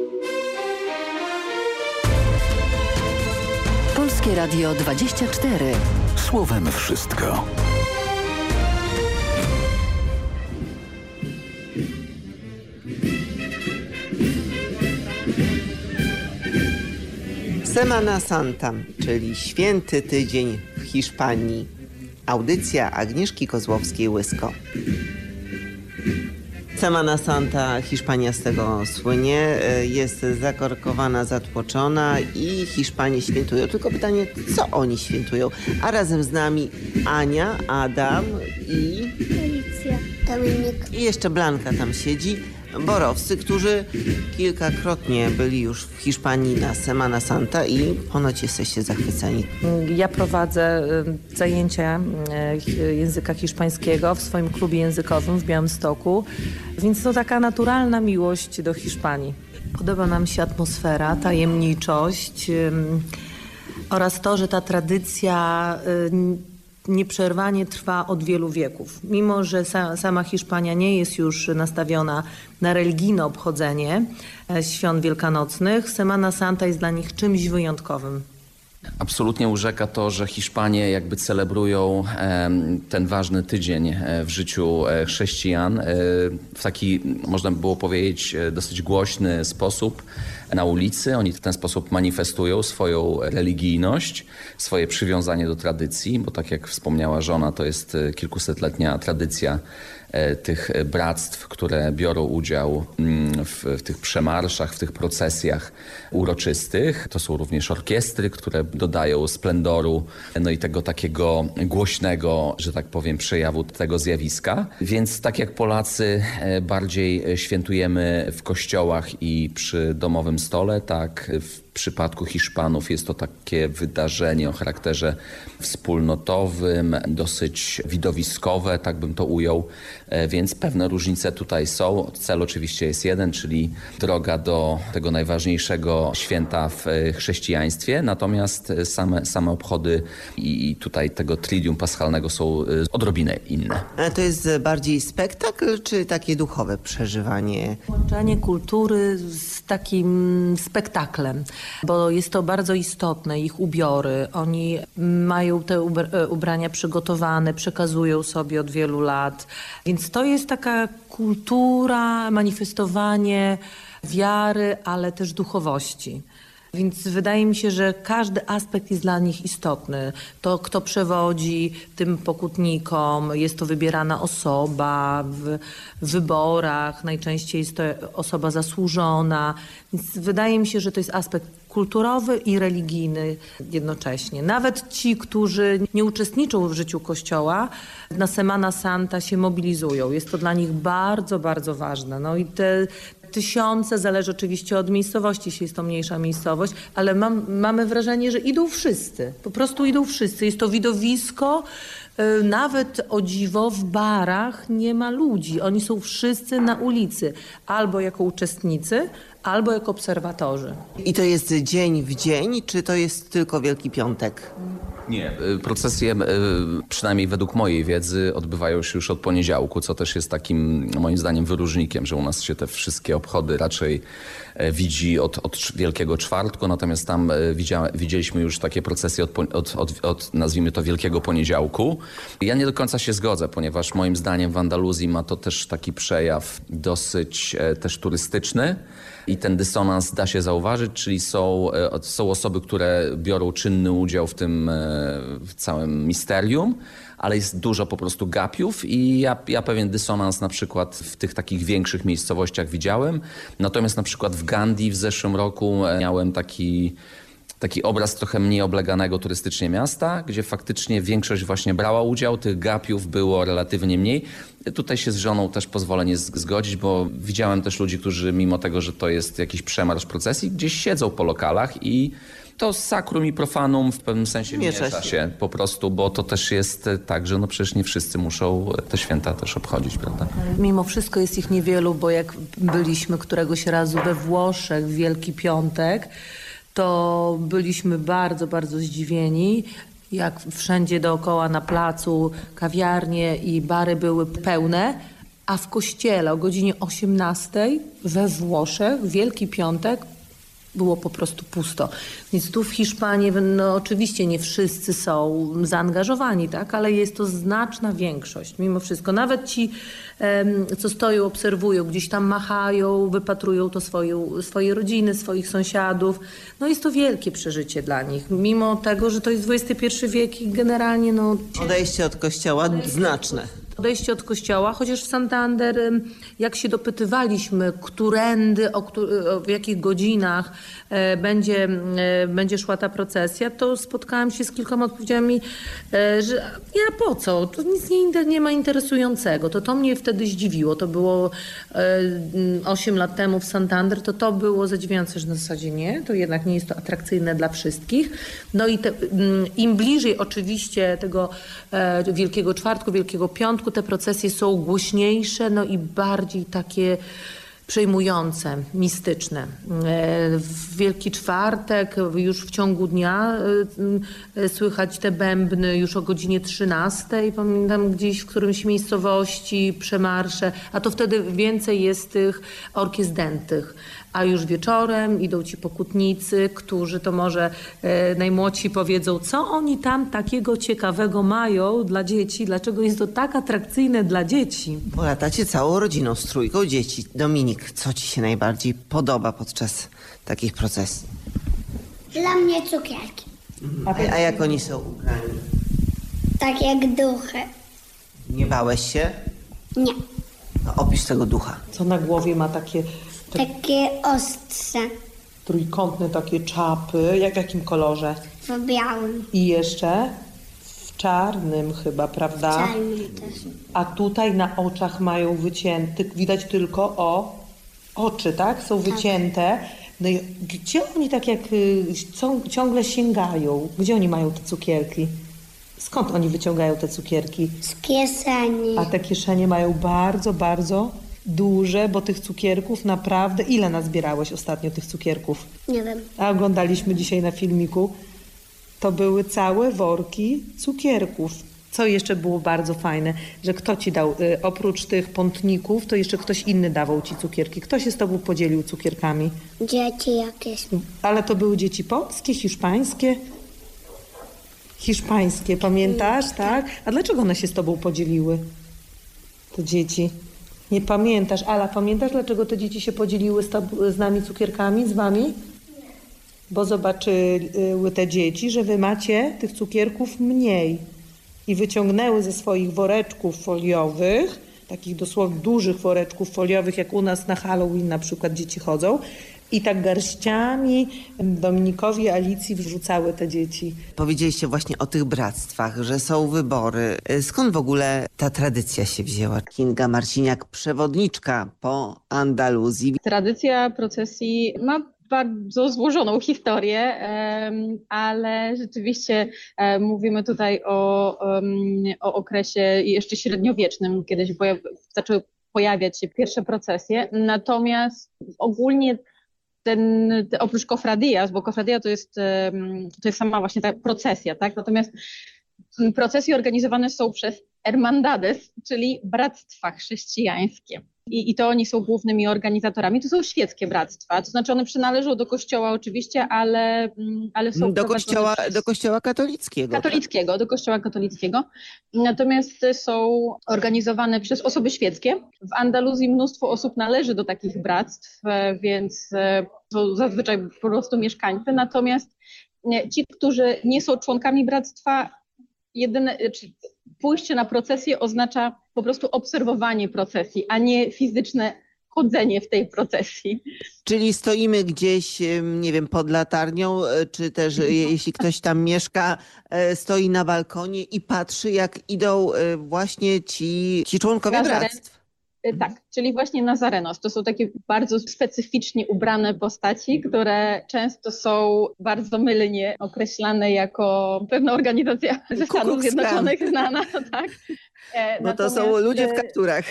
Polskie Radio 24. Słowem wszystko. Semana Santa, czyli święty tydzień w Hiszpanii. Audycja Agnieszki Kozłowskiej-Łysko. Semana Santa, Hiszpania z tego słynie, e, jest zakorkowana, zatłoczona i Hiszpanie świętują. Tylko pytanie, co oni świętują? A razem z nami Ania, Adam i... Alicja. Dominik. I jeszcze Blanka tam siedzi. Borowcy, którzy kilkakrotnie byli już w Hiszpanii na Semana Santa i ponoć jesteście zachwyceni. Ja prowadzę y, zajęcia y, języka hiszpańskiego w swoim klubie językowym w Białymstoku, więc to taka naturalna miłość do Hiszpanii. Podoba nam się atmosfera, tajemniczość oraz to, że ta tradycja y, nieprzerwanie trwa od wielu wieków. Mimo, że sa, sama Hiszpania nie jest już nastawiona na religijne obchodzenie e, świąt wielkanocnych, Semana Santa jest dla nich czymś wyjątkowym. Absolutnie urzeka to, że Hiszpanie jakby celebrują ten ważny tydzień e, w życiu e, chrześcijan w taki, można by było powiedzieć, dosyć głośny sposób na ulicy. Oni w ten sposób manifestują swoją religijność, swoje przywiązanie do tradycji, bo tak jak wspomniała żona, to jest e, kilkusetletnia tradycja e, tych bractw, które biorą udział mm, w, w tych przemarszach, w tych procesjach uroczystych. To są również orkiestry, które dodają splendoru, no i tego takiego głośnego, że tak powiem, przejawu tego zjawiska. Więc tak jak Polacy e, bardziej świętujemy w kościołach i przy domowym stole, tak w przypadku Hiszpanów jest to takie wydarzenie o charakterze wspólnotowym, dosyć widowiskowe, tak bym to ujął, E, więc pewne różnice tutaj są. Cel oczywiście jest jeden, czyli droga do tego najważniejszego święta w e, chrześcijaństwie, natomiast e, same, same obchody i tutaj tego tridium paschalnego są odrobinę inne. A to jest bardziej spektakl, czy takie duchowe przeżywanie? Łączenie kultury z takim spektaklem, bo jest to bardzo istotne, ich ubiory. Oni mają te e, ubrania przygotowane, przekazują sobie od wielu lat. Więc to jest taka kultura, manifestowanie wiary, ale też duchowości. Więc wydaje mi się, że każdy aspekt jest dla nich istotny. To, kto przewodzi tym pokutnikom, jest to wybierana osoba w wyborach, najczęściej jest to osoba zasłużona. Więc wydaje mi się, że to jest aspekt kulturowy i religijny jednocześnie. Nawet ci, którzy nie uczestniczą w życiu Kościoła, na Semana Santa się mobilizują. Jest to dla nich bardzo, bardzo ważne. No i te tysiące, zależy oczywiście od miejscowości, jeśli jest to mniejsza miejscowość, ale mam, mamy wrażenie, że idą wszyscy. Po prostu idą wszyscy. Jest to widowisko, y, nawet o dziwo w barach nie ma ludzi. Oni są wszyscy na ulicy, albo jako uczestnicy, albo jako obserwatorzy. I to jest dzień w dzień, czy to jest tylko Wielki Piątek? Nie, y, procesje, y, przynajmniej według mojej wiedzy, odbywają się już od poniedziałku, co też jest takim, moim zdaniem, wyróżnikiem, że u nas się te wszystkie obchody raczej e, widzi od, od Wielkiego Czwartku, natomiast tam e, widzieliśmy już takie procesje od, od, od, od, nazwijmy to, Wielkiego Poniedziałku. Ja nie do końca się zgodzę, ponieważ moim zdaniem w Andaluzji ma to też taki przejaw dosyć e, też turystyczny. I ten dysonans da się zauważyć, czyli są, e, są osoby, które biorą czynny udział w tym e, w całym misterium, ale jest dużo po prostu gapiów i ja, ja pewien dysonans na przykład w tych takich większych miejscowościach widziałem. Natomiast na przykład w Gandhi w zeszłym roku e, miałem taki taki obraz trochę mniej obleganego turystycznie miasta, gdzie faktycznie większość właśnie brała udział, tych gapiów było relatywnie mniej. Tutaj się z żoną też pozwolę nie zgodzić, bo widziałem też ludzi, którzy mimo tego, że to jest jakiś przemarsz procesji, gdzieś siedzą po lokalach i to sakrum i profanum w pewnym sensie Miesza miesza się. się po prostu, bo to też jest e, tak, że no przecież nie wszyscy muszą te święta też obchodzić, prawda? Mimo wszystko jest ich niewielu, bo jak byliśmy któregoś razu we Włoszech w Wielki Piątek, to byliśmy bardzo, bardzo zdziwieni, jak wszędzie dookoła na placu kawiarnie i bary były pełne, a w kościele o godzinie 18 we Włoszech, Wielki Piątek, było po prostu pusto. Więc tu w Hiszpanii, no oczywiście nie wszyscy są zaangażowani, tak, ale jest to znaczna większość mimo wszystko. Nawet ci, co stoją, obserwują, gdzieś tam machają, wypatrują to swoją, swoje rodziny, swoich sąsiadów. No jest to wielkie przeżycie dla nich. Mimo tego, że to jest XXI wiek i generalnie no... Odejście od kościoła znaczne. Odejście od kościoła, chociaż w Santander, jak się dopytywaliśmy, którędy, o, w jakich godzinach e, będzie, e, będzie szła ta procesja, to spotkałam się z kilkoma odpowiedziami, e, że ja po co, to nic nie, nie ma interesującego. To to mnie wtedy zdziwiło. To było e, 8 lat temu w Santander, to to było zadziwiające, że na zasadzie nie, to jednak nie jest to atrakcyjne dla wszystkich. No i te, im bliżej oczywiście tego Wielkiego Czwartku, Wielkiego Piątku, te procesje są głośniejsze, no i bardziej takie przejmujące, mistyczne. E, W Wielki Czwartek już w ciągu dnia e, e, słychać te bębny już o godzinie 13, pamiętam gdzieś w którymś miejscowości przemarsze, a to wtedy więcej jest tych orkiestr dętych. A już wieczorem idą ci pokutnicy, którzy to może e, najmłodsi powiedzą, co oni tam takiego ciekawego mają dla dzieci, dlaczego jest to tak atrakcyjne dla dzieci. Bo latacie całą rodziną z trójką dzieci. Dominik, co ci się najbardziej podoba podczas takich procesji? Dla mnie cukierki. A, a jak oni są ubrani? Tak jak duchy. Nie bałeś się? Nie. No, opisz tego ducha. Co na głowie ma takie Takie ostrze trójkątne takie czapy, jak w jakim kolorze? w białym. I jeszcze w czarnym chyba, prawda? Czarnym też. A tutaj na oczach mają wycięty, widać tylko o oczy, tak? Są wycięte. No i gdzie oni tak jak y, cią- ciągle sięgają? Gdzie oni mają te cukierki? Skąd oni wyciągają te cukierki? Z kieszeni. A te kieszenie mają bardzo, bardzo duże, bo tych cukierków naprawdę... Ile nazbierałeś ostatnio tych cukierków? Nie wiem. A oglądaliśmy dzisiaj na filmiku, to były całe worki cukierków. Co jeszcze było bardzo fajne, że kto ci dał, y, oprócz tych pątników, to jeszcze ktoś inny dawał ci cukierki. Kto się z tobą podzielił cukierkami? Dzieci jakieś. Ale to były dzieci polskie, hiszpańskie? Hiszpańskie, pamiętasz, tak? A dlaczego one się z tobą podzieliły? Te dzieci. Nie pamiętasz. Ala, pamiętasz, dlaczego te dzieci się podzieliły z, z nami cukierkami, z wami? Bo zobaczyły te dzieci, że wy macie tych cukierków mniej. I wyciągnęły ze swoich woreczków foliowych, takich dosłownie dużych woreczków foliowych, jak u nas na Halloween na przykład dzieci chodzą, i tak garściami Dominikowi, Alicji wrzucały te dzieci. Powiedzieliście właśnie o tych bractwach, że są wybory. Skąd w ogóle ta tradycja się wzięła? Kinga Marciniak, przewodniczka po Andaluzji. Tradycja procesji ma bardzo złożoną historię, ale rzeczywiście mówimy tutaj o, o okresie jeszcze średniowiecznym, kiedy się pojaw- zaczęły pojawiać się pierwsze procesje. Natomiast ogólnie ten, te, oprócz kofradias, bo kofradia to jest, to jest sama właśnie ta procesja, tak? Natomiast procesje organizowane są przez hermandades, czyli bractwa chrześcijańskie. I, I to oni są głównymi organizatorami. To są świeckie bractwa, to znaczy one przynależą do kościoła oczywiście, ale, mm, ale są Do kościoła, przez- do kościoła katolickiego. tak? katolickiego, do kościoła katolickiego. Natomiast są organizowane przez osoby świeckie. W Andaluzji mnóstwo osób należy do takich bractw, e, więc e, to zazwyczaj po prostu mieszkańcy. Natomiast e, ci, którzy nie są członkami bractwa, jedyne, czy pójście na procesję oznacza po prostu obserwowanie procesji, a nie fizyczne chodzenie w tej procesji. Czyli stoimy gdzieś, nie wiem, pod latarnią, e, czy też e, jeśli ktoś tam mieszka, e, stoi na balkonie i patrzy, jak idą właśnie ci, ci członkowie Nazare- bractw. Y, Tak, czyli właśnie Nazarenos. To są takie bardzo specyficznie ubrane postaci, które często są bardzo mylnie określane jako pewna organizacja ze Stanów. Zjednoczonych znana, tak? E, No to są natomiast, ludzie w e, kapturach.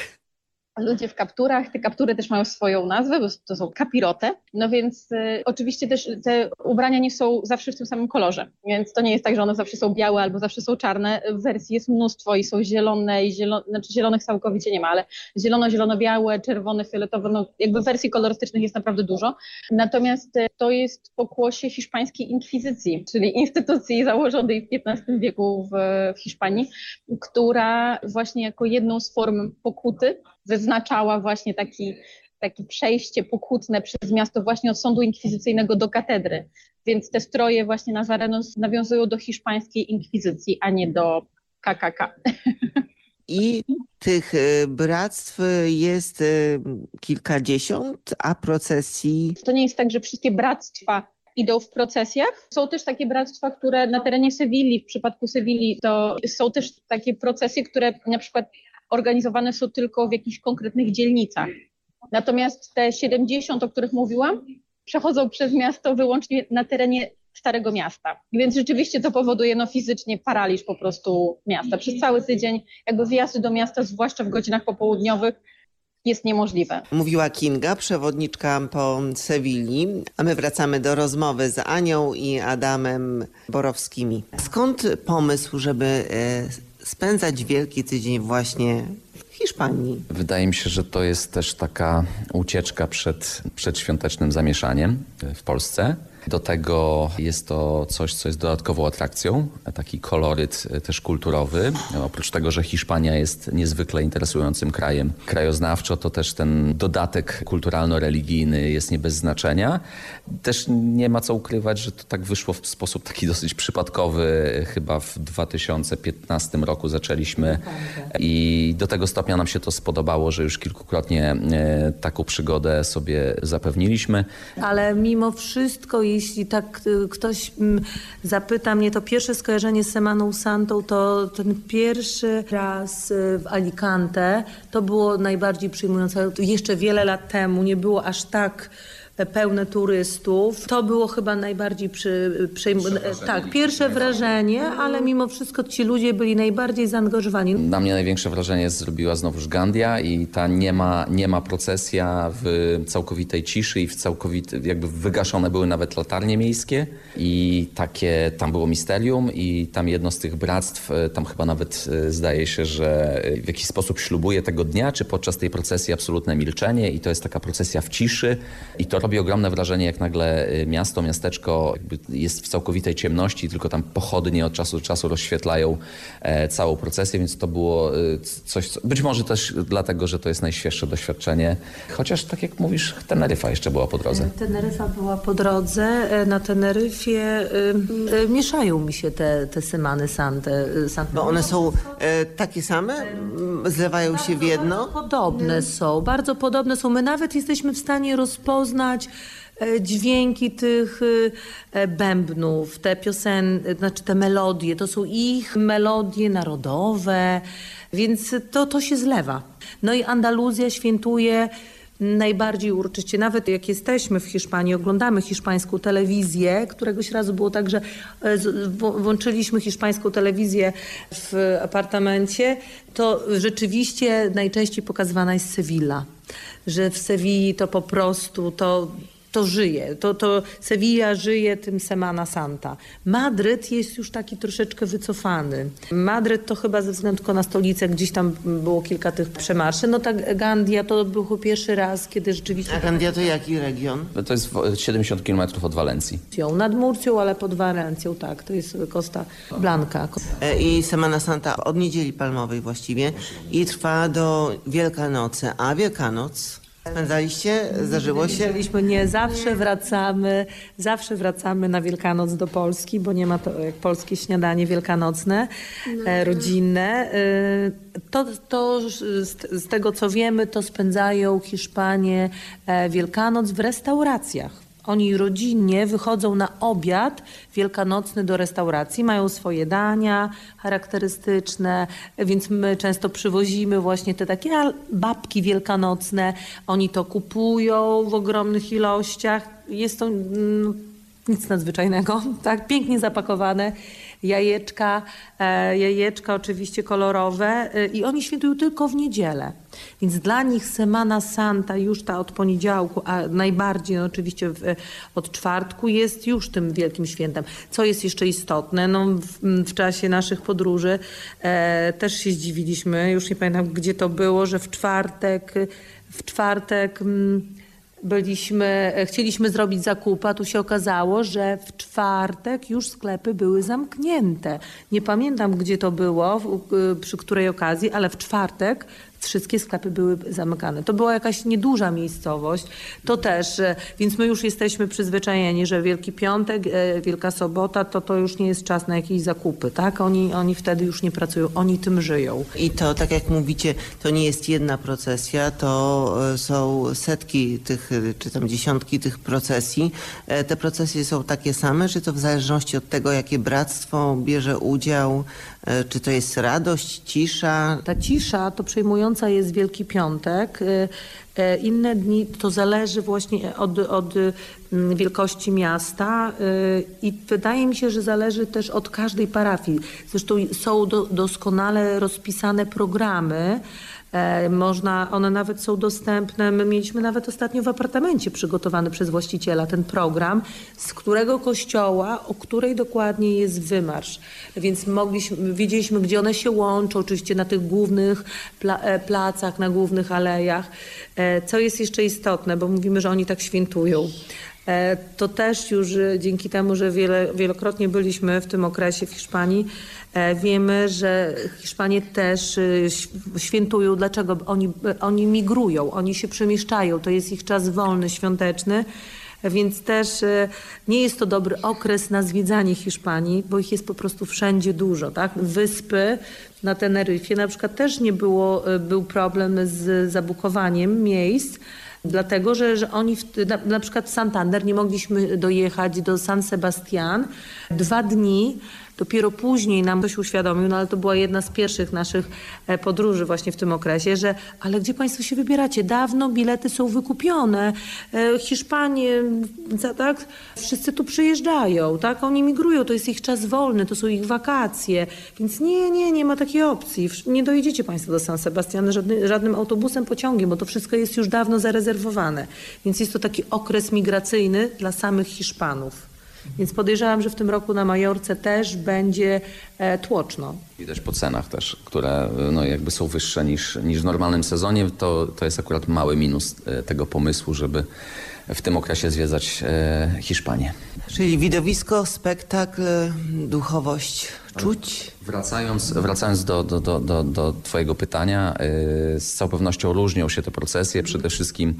Ludzie w kapturach. Te kaptury też mają swoją nazwę, bo to są kapirote. No więc y, oczywiście też te ubrania nie są zawsze w tym samym kolorze, więc to nie jest tak, że one zawsze są białe albo zawsze są czarne. Wersji jest mnóstwo i są zielone i zielone, znaczy zielonych całkowicie nie ma, ale zielono, zielono-białe, czerwone, fioletowe, no jakby wersji kolorystycznych jest naprawdę dużo. Natomiast y, to jest pokłosie hiszpańskiej inkwizycji, czyli instytucji założonej w XV wieku w, w Hiszpanii, która właśnie jako jedną z form pokuty wyznaczała właśnie taki, takie przejście pokutne przez miasto właśnie od sądu inkwizycyjnego do katedry. Więc te stroje właśnie Nazarenos nawiązują do hiszpańskiej inkwizycji, a nie do KKK. I tych e, bractw jest e, kilkadziesiąt, a procesji To nie jest tak, że wszystkie bractwa idą w procesjach. Są też takie bractwa, które na terenie Sewilli, w przypadku Sewilli, to są też takie procesje, które na przykład organizowane są tylko w jakichś konkretnych dzielnicach. Natomiast te 70, o których mówiłam, przechodzą przez miasto wyłącznie na terenie Starego Miasta. Więc rzeczywiście to powoduje no, fizycznie paraliż po prostu miasta. Przez cały tydzień jakby wjazd do miasta, zwłaszcza w godzinach popołudniowych, jest niemożliwe. Mówiła Kinga, przewodniczka po Sewilli, a my wracamy do rozmowy z Anią i Adamem Borowskimi. Skąd pomysł, żeby e, spędzać Wielki Tydzień właśnie w Hiszpanii. Wydaje mi się, że to jest też taka ucieczka przed przedświątecznym zamieszaniem w Polsce. Do tego jest to coś, co jest dodatkową atrakcją, taki koloryt też kulturowy. Oprócz tego, że Hiszpania jest niezwykle interesującym krajem krajoznawczo, to też ten dodatek kulturalno-religijny jest nie bez znaczenia. Też nie ma co ukrywać, że to tak wyszło w sposób taki dosyć przypadkowy. Chyba w 2015 roku zaczęliśmy i do tego stopnia nam się to spodobało, że już kilkukrotnie e, taką przygodę sobie zapewniliśmy. Ale mimo wszystko, jeśli tak y, ktoś mm, zapyta mnie, to pierwsze skojarzenie z Semaną Santą to ten pierwszy raz y, w Alicante, to było najbardziej przyjmujące. Jeszcze wiele lat temu nie było aż tak pełne turystów. To było chyba najbardziej przy, przejmu- tak, pierwsze wrażenie, ale mimo wszystko ci ludzie byli najbardziej zaangażowani. Na mnie największe wrażenie zrobiła znowuż Gandia i ta nie ma, nie ma procesja w całkowitej ciszy i w całkowity, jakby wygaszone były nawet latarnie miejskie i takie, tam było misterium i tam jedno z tych bractw, e, tam chyba nawet e, zdaje się, że w jakiś sposób ślubuje tego dnia, czy podczas tej procesji absolutne milczenie i to jest taka procesja w ciszy i to robi ogromne wrażenie, jak nagle e, miasto, miasteczko jest w całkowitej ciemności, tylko tam pochodnie od czasu do czasu rozświetlają e, całą procesję, więc to było e, coś, co, być może też dlatego, że to jest najświeższe doświadczenie, chociaż tak jak mówisz, Teneryfa jeszcze była po drodze. Teneryfa była po drodze. E, Na Teneryfie y, y, mieszają mi się te, te Semany Sante. y, Sante. Bo one są e, takie same? Zlewają się w jedno? Podobne są, bardzo podobne są. My nawet jesteśmy w stanie rozpoznać e, dźwięki tych y, e, bębnów, te piosen, znaczy te melodie, to są ich melodie narodowe, więc to, to się zlewa. No i Andaluzja świętuje najbardziej uroczyście. Nawet jak jesteśmy w Hiszpanii, oglądamy hiszpańską telewizję, któregoś razu było tak, że e, włączyliśmy hiszpańską telewizję w apartamencie, to rzeczywiście najczęściej pokazywana jest Sevilla. Że w Sewilli to po prostu to to żyje, to, to Sevilla żyje tym Semana Santa. Madryt jest już taki troszeczkę wycofany. Madryt to chyba ze względu tylko na stolicę, gdzieś tam było kilka tych przemarszy. No tak Gandia to był pierwszy raz, kiedy rzeczywiście... A Gandia to jaki region? To jest w- 70 km od Walencji. Nad Murcją, ale pod Walencją, tak. To jest Costa Blanca. E, I Semana Santa od niedzieli palmowej właściwie i trwa do Wielkanocy. A Wielkanoc spędzaliście? Zdarzyło się? Byliśmy nie, zawsze wracamy, zawsze wracamy na Wielkanoc do Polski, bo nie ma to jak polskie śniadanie wielkanocne, e, rodzinne. E, To, to z, z tego co wiemy, to spędzają Hiszpanie e, Wielkanoc w restauracjach. Oni rodzinnie wychodzą na obiad wielkanocny do restauracji, mają swoje dania charakterystyczne, więc my często przywozimy właśnie te takie babki wielkanocne. Oni to kupują w ogromnych ilościach. Jest to mm, nic nadzwyczajnego, tak pięknie zapakowane. Jajeczka, e, jajeczka oczywiście kolorowe e, i oni świętują tylko w niedzielę. Więc dla nich Semana Santa już ta od poniedziałku, a najbardziej no, oczywiście w, od czwartku jest już tym wielkim świętem. Co jest jeszcze istotne, no, w, w czasie naszych podróży e, też się zdziwiliśmy, już nie pamiętam gdzie to było, że w czwartek, w czwartek... byliśmy, e, chcieliśmy zrobić zakupy, a tu się okazało, że w czwartek już sklepy były zamknięte. Nie pamiętam, gdzie to było, y, przy której okazji, ale w czwartek wszystkie sklepy były zamykane. To była jakaś nieduża miejscowość. To też, e, więc my już jesteśmy przyzwyczajeni, że Wielki Piątek, e, Wielka Sobota, to to już nie jest czas na jakieś zakupy, tak? Oni, oni wtedy już nie pracują, oni tym żyją. I to, tak jak mówicie, to nie jest jedna procesja, to e, są setki tych, czy tam dziesiątki tych procesji. Te procesje są takie same, czy to w zależności od tego, jakie bractwo bierze udział, czy to jest radość, cisza? Ta cisza to przejmująca jest Wielki Piątek. Y, y, Inne dni to zależy właśnie od, od mm, wielkości miasta i wydaje mi się, że zależy też od każdej parafii. Zresztą są do, doskonale rozpisane programy E, Można, one nawet są dostępne. My mieliśmy nawet ostatnio w apartamencie przygotowany przez właściciela ten program, z którego kościoła, o której dokładnie jest wymarsz. Więc mogliśmy, wiedzieliśmy, gdzie one się łączą, oczywiście na tych głównych e, placach, na głównych alejach. E, Co jest jeszcze istotne, bo mówimy, że oni tak świętują. E, To też już e, dzięki temu, że wiele, wielokrotnie byliśmy w tym okresie w Hiszpanii, e, wiemy, że Hiszpanie też ś- świętują. Dlaczego? Oni, oni migrują, oni się przemieszczają. To jest ich czas wolny, świąteczny. Więc też e, nie jest to dobry okres na zwiedzanie Hiszpanii, bo ich jest po prostu wszędzie dużo. Tak? Wyspy na Teneryfie na przykład też nie było, był problem z zabukowaniem miejsc. Dlatego, że, że oni, w, na, na przykład Santander nie mogliśmy dojechać do San Sebastian dwa dni. Dopiero później nam ktoś uświadomił, no ale to była jedna z pierwszych naszych e, podróży właśnie w tym okresie, że ale gdzie Państwo się wybieracie? Dawno bilety są wykupione. E, Hiszpanie, tak? Wszyscy tu przyjeżdżają, tak? Oni migrują, to jest ich czas wolny, to są ich wakacje. Więc nie, nie, nie ma takiej opcji. Nie dojedziecie Państwo do San Sebastian żadny, żadnym autobusem, pociągiem, bo to wszystko jest już dawno zarezerwowane. Więc jest to taki okres migracyjny dla samych Hiszpanów. Więc podejrzewam, że w tym roku na Majorce też będzie e, tłoczno. Widać po cenach też, które no, jakby są wyższe niż, niż w normalnym sezonie. To, to jest akurat mały minus e, tego pomysłu, żeby w tym okresie zwiedzać e, Hiszpanię. Czyli widowisko, spektakl, duchowość, czuć. Wracając, wracając do, do, do, do, do Twojego pytania, y, z całą pewnością różnią się te procesje. Przede wszystkim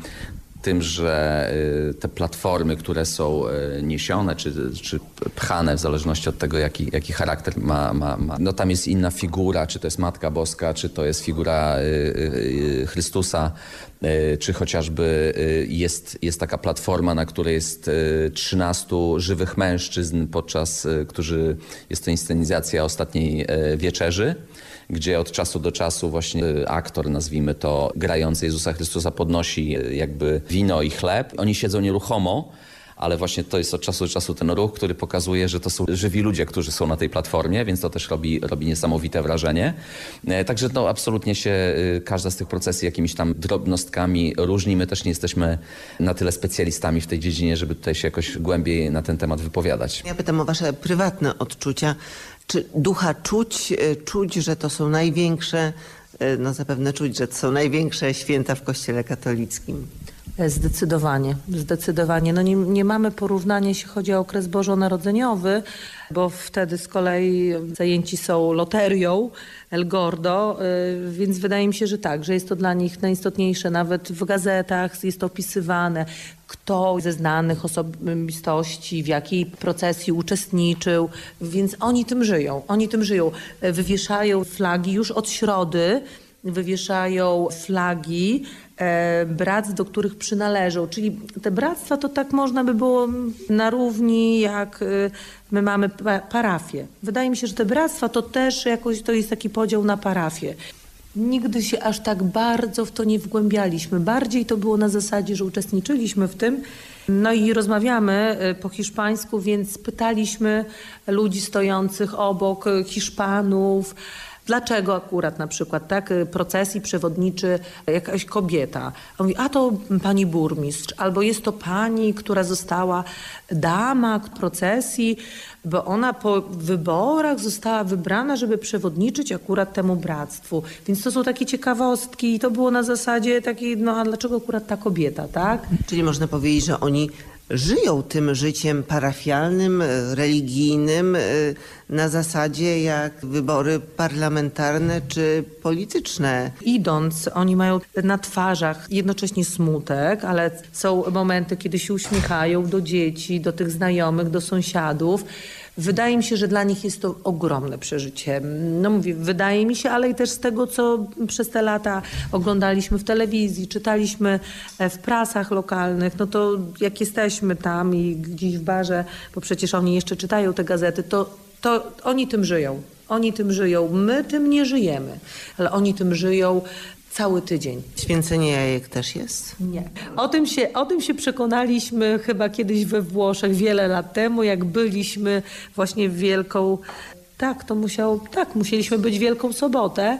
tym, że y, te platformy, które są y, niesione czy, czy pchane, w zależności od tego, jaki, jaki charakter ma, ma, ma, no tam jest inna figura, czy to jest Matka Boska, czy to jest figura y, Chrystusa, czy chociażby jest, jest taka platforma, na której jest y, 13 żywych mężczyzn, podczas którzy jest to inscenizacja ostatniej wieczerzy gdzie od czasu do czasu właśnie y, aktor, nazwijmy to, grający Jezusa Chrystusa podnosi y, jakby wino i chleb. Oni siedzą nieruchomo, ale właśnie to jest od czasu do czasu ten ruch, który pokazuje, że to są żywi ludzie, którzy są na tej platformie, więc to też robi, robi niesamowite wrażenie. E, Także no, absolutnie się y, każda z tych procesji jakimiś tam drobnostkami różni. My też nie jesteśmy na tyle specjalistami w tej dziedzinie, żeby tutaj się jakoś głębiej na ten temat wypowiadać. Ja pytam o wasze prywatne odczucia. Czy ducha czuć, y, czuć, że to są największe, y, no zapewne czuć, że to są największe święta w Kościele katolickim? E, Zdecydowanie, zdecydowanie. No nie, nie mamy porównania, jeśli chodzi o okres bożonarodzeniowy, bo wtedy z kolei zajęci są loterią El Gordo, y, więc wydaje mi się, że tak, że jest to dla nich najistotniejsze. Nawet w gazetach jest to opisywane, kto ze znanych osobistości w jakiej procesji uczestniczył, więc oni tym żyją. Oni tym żyją. E, Wywieszają flagi już od środy, wywieszają flagi e, bractw, do których przynależą. Czyli te bractwa to tak można by było na równi jak e, my mamy pa, parafię. Wydaje mi się, że te bractwa to też jakoś to jest taki podział na parafię. Nigdy się aż tak bardzo w to nie wgłębialiśmy. Bardziej to było na zasadzie, że uczestniczyliśmy w tym. No i rozmawiamy e, po hiszpańsku, więc pytaliśmy ludzi stojących obok, e, Hiszpanów, Dlaczego akurat na przykład tak y, procesji przewodniczy jakaś kobieta? A mówi, a to pani burmistrz, albo jest to pani, która została dama procesji, bo ona po wyborach została wybrana, żeby przewodniczyć akurat temu bractwu. Więc to są takie ciekawostki i to było na zasadzie takiej, no a dlaczego akurat ta kobieta, tak? Czyli można powiedzieć, że oni żyją tym życiem parafialnym, e, religijnym e, na zasadzie jak wybory parlamentarne czy polityczne. Idąc, oni mają na twarzach jednocześnie smutek, ale są momenty, kiedy się uśmiechają do dzieci, do tych znajomych, do sąsiadów. Wydaje mi się, że dla nich jest to ogromne przeżycie. No mówię, wydaje mi się, ale i też z tego, co przez te lata oglądaliśmy w telewizji, czytaliśmy e, w prasach lokalnych, no to jak jesteśmy tam i gdzieś w barze, bo przecież oni jeszcze czytają te gazety, to, to oni tym żyją. Oni tym żyją. My tym nie żyjemy, ale oni tym żyją cały tydzień. Święcenie jajek też jest? Nie. O tym, się, o tym się przekonaliśmy chyba kiedyś we Włoszech wiele lat temu, jak byliśmy właśnie w Wielką... Tak, to musiało... Tak, musieliśmy być Wielką Sobotę.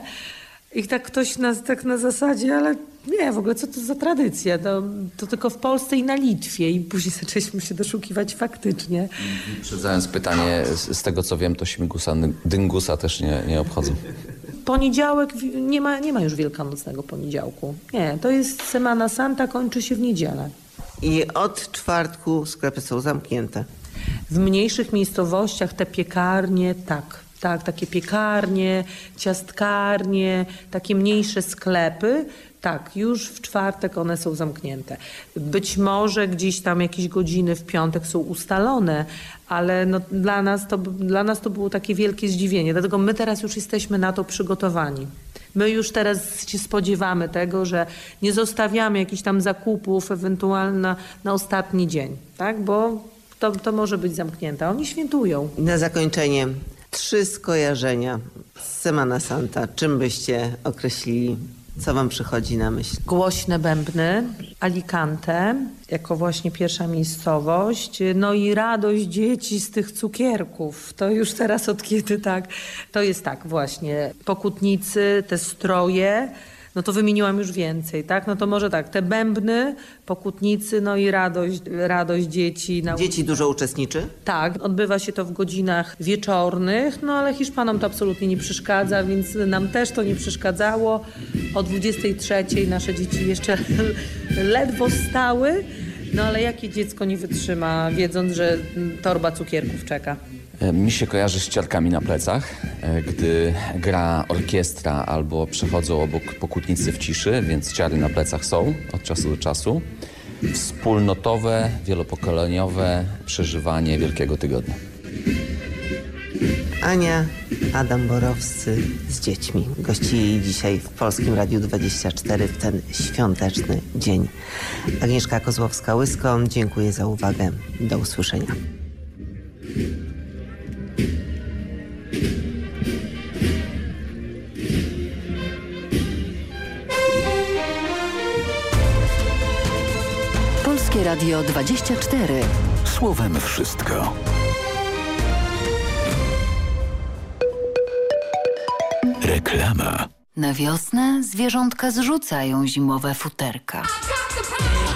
I tak ktoś nas tak na zasadzie, ale nie, w ogóle co to za tradycja? To, to tylko w Polsce i na Litwie. I później zaczęliśmy się doszukiwać faktycznie. Przedając pytanie, z, z tego co wiem, to śmigusa, dyngusa też nie, nie obchodzą. Poniedziałek, nie ma, nie ma już wielkanocnego poniedziałku. Nie, to jest Semana Santa, kończy się w niedzielę. I od czwartku sklepy są zamknięte. W mniejszych miejscowościach te piekarnie, tak, tak, takie piekarnie, ciastkarnie, takie mniejsze sklepy, tak, już w czwartek one są zamknięte. Być może gdzieś tam jakieś godziny w piątek są ustalone, ale no dla, nas to, dla nas to było takie wielkie zdziwienie. Dlatego my teraz już jesteśmy na to przygotowani. My już teraz się spodziewamy tego, że nie zostawiamy jakichś tam zakupów ewentualnie na, na ostatni dzień, tak? bo to, to może być zamknięte. Oni świętują. Na zakończenie trzy skojarzenia z Semana Santa. Czym byście określili, co wam przychodzi na myśl? Głośne Bębny, Alicante, jako właśnie pierwsza miejscowość, no i radość dzieci z tych cukierków. To już teraz od kiedy tak, to jest tak właśnie, pokutnicy, te stroje, no to wymieniłam już więcej, tak? No to może tak, te bębny, pokutnicy, no i radość, radość dzieci. Na... Dzieci dużo uczestniczy? Tak, odbywa się to w godzinach wieczornych, no ale Hiszpanom to absolutnie nie przeszkadza, więc nam też to nie przeszkadzało. O 23 nasze dzieci jeszcze ledwo stały, no ale jakie dziecko nie wytrzyma, wiedząc, że torba cukierków czeka. Mi się kojarzy z ciarkami na plecach, e, gdy gra orkiestra albo przechodzą obok pokutnicy w ciszy, więc ciary na plecach są od czasu do czasu. Wspólnotowe, wielopokoleniowe przeżywanie Wielkiego Tygodnia. Ania, Adam Borowscy z dziećmi gościli dzisiaj w Polskim Radiu 24 w ten świąteczny dzień. Agnieszka Kozłowska-Łysko, dziękuję za uwagę. Do usłyszenia. Polskie Radio 24. Słowem wszystko. Reklama. Na wiosnę zwierzątka zrzucają zimowe futerka.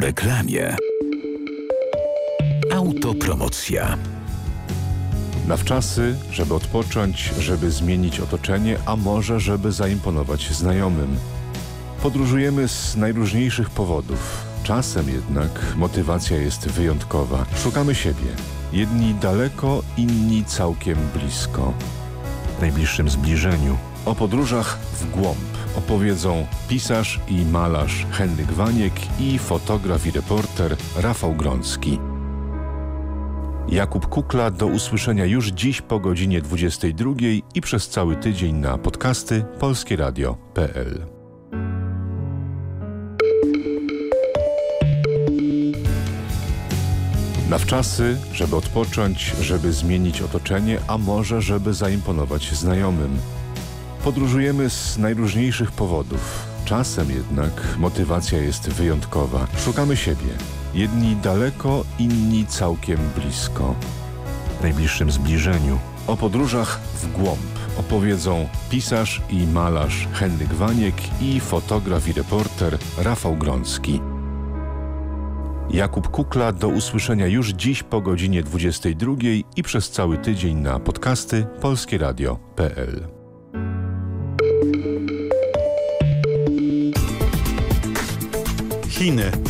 Reklamie. Autopromocja. Na wczasy, żeby odpocząć, żeby zmienić otoczenie, a może żeby zaimponować znajomym. Podróżujemy z najróżniejszych powodów. Czasem jednak motywacja jest wyjątkowa. Szukamy siebie. Jedni daleko, inni całkiem blisko. W najbliższym zbliżeniu. O podróżach w głąb opowiedzą pisarz i malarz Henryk Waniek i fotograf i reporter Rafał Grącki. Jakub Kukla do usłyszenia już dziś po godzinie 22 i przez cały tydzień na podcasty polskieradio.pl. Na wczasy, żeby odpocząć, żeby zmienić otoczenie, a może żeby zaimponować znajomym. Podróżujemy z najróżniejszych powodów. Czasem jednak motywacja jest wyjątkowa. Szukamy siebie. Jedni daleko, inni całkiem blisko. W najbliższym zbliżeniu. O podróżach w głąb opowiedzą pisarz i malarz Henryk Waniek i fotograf i reporter Rafał Grącki. Jakub Kukla do usłyszenia już dziś po godzinie 22 i przez cały tydzień na podcasty polskieradio.pl. Chiny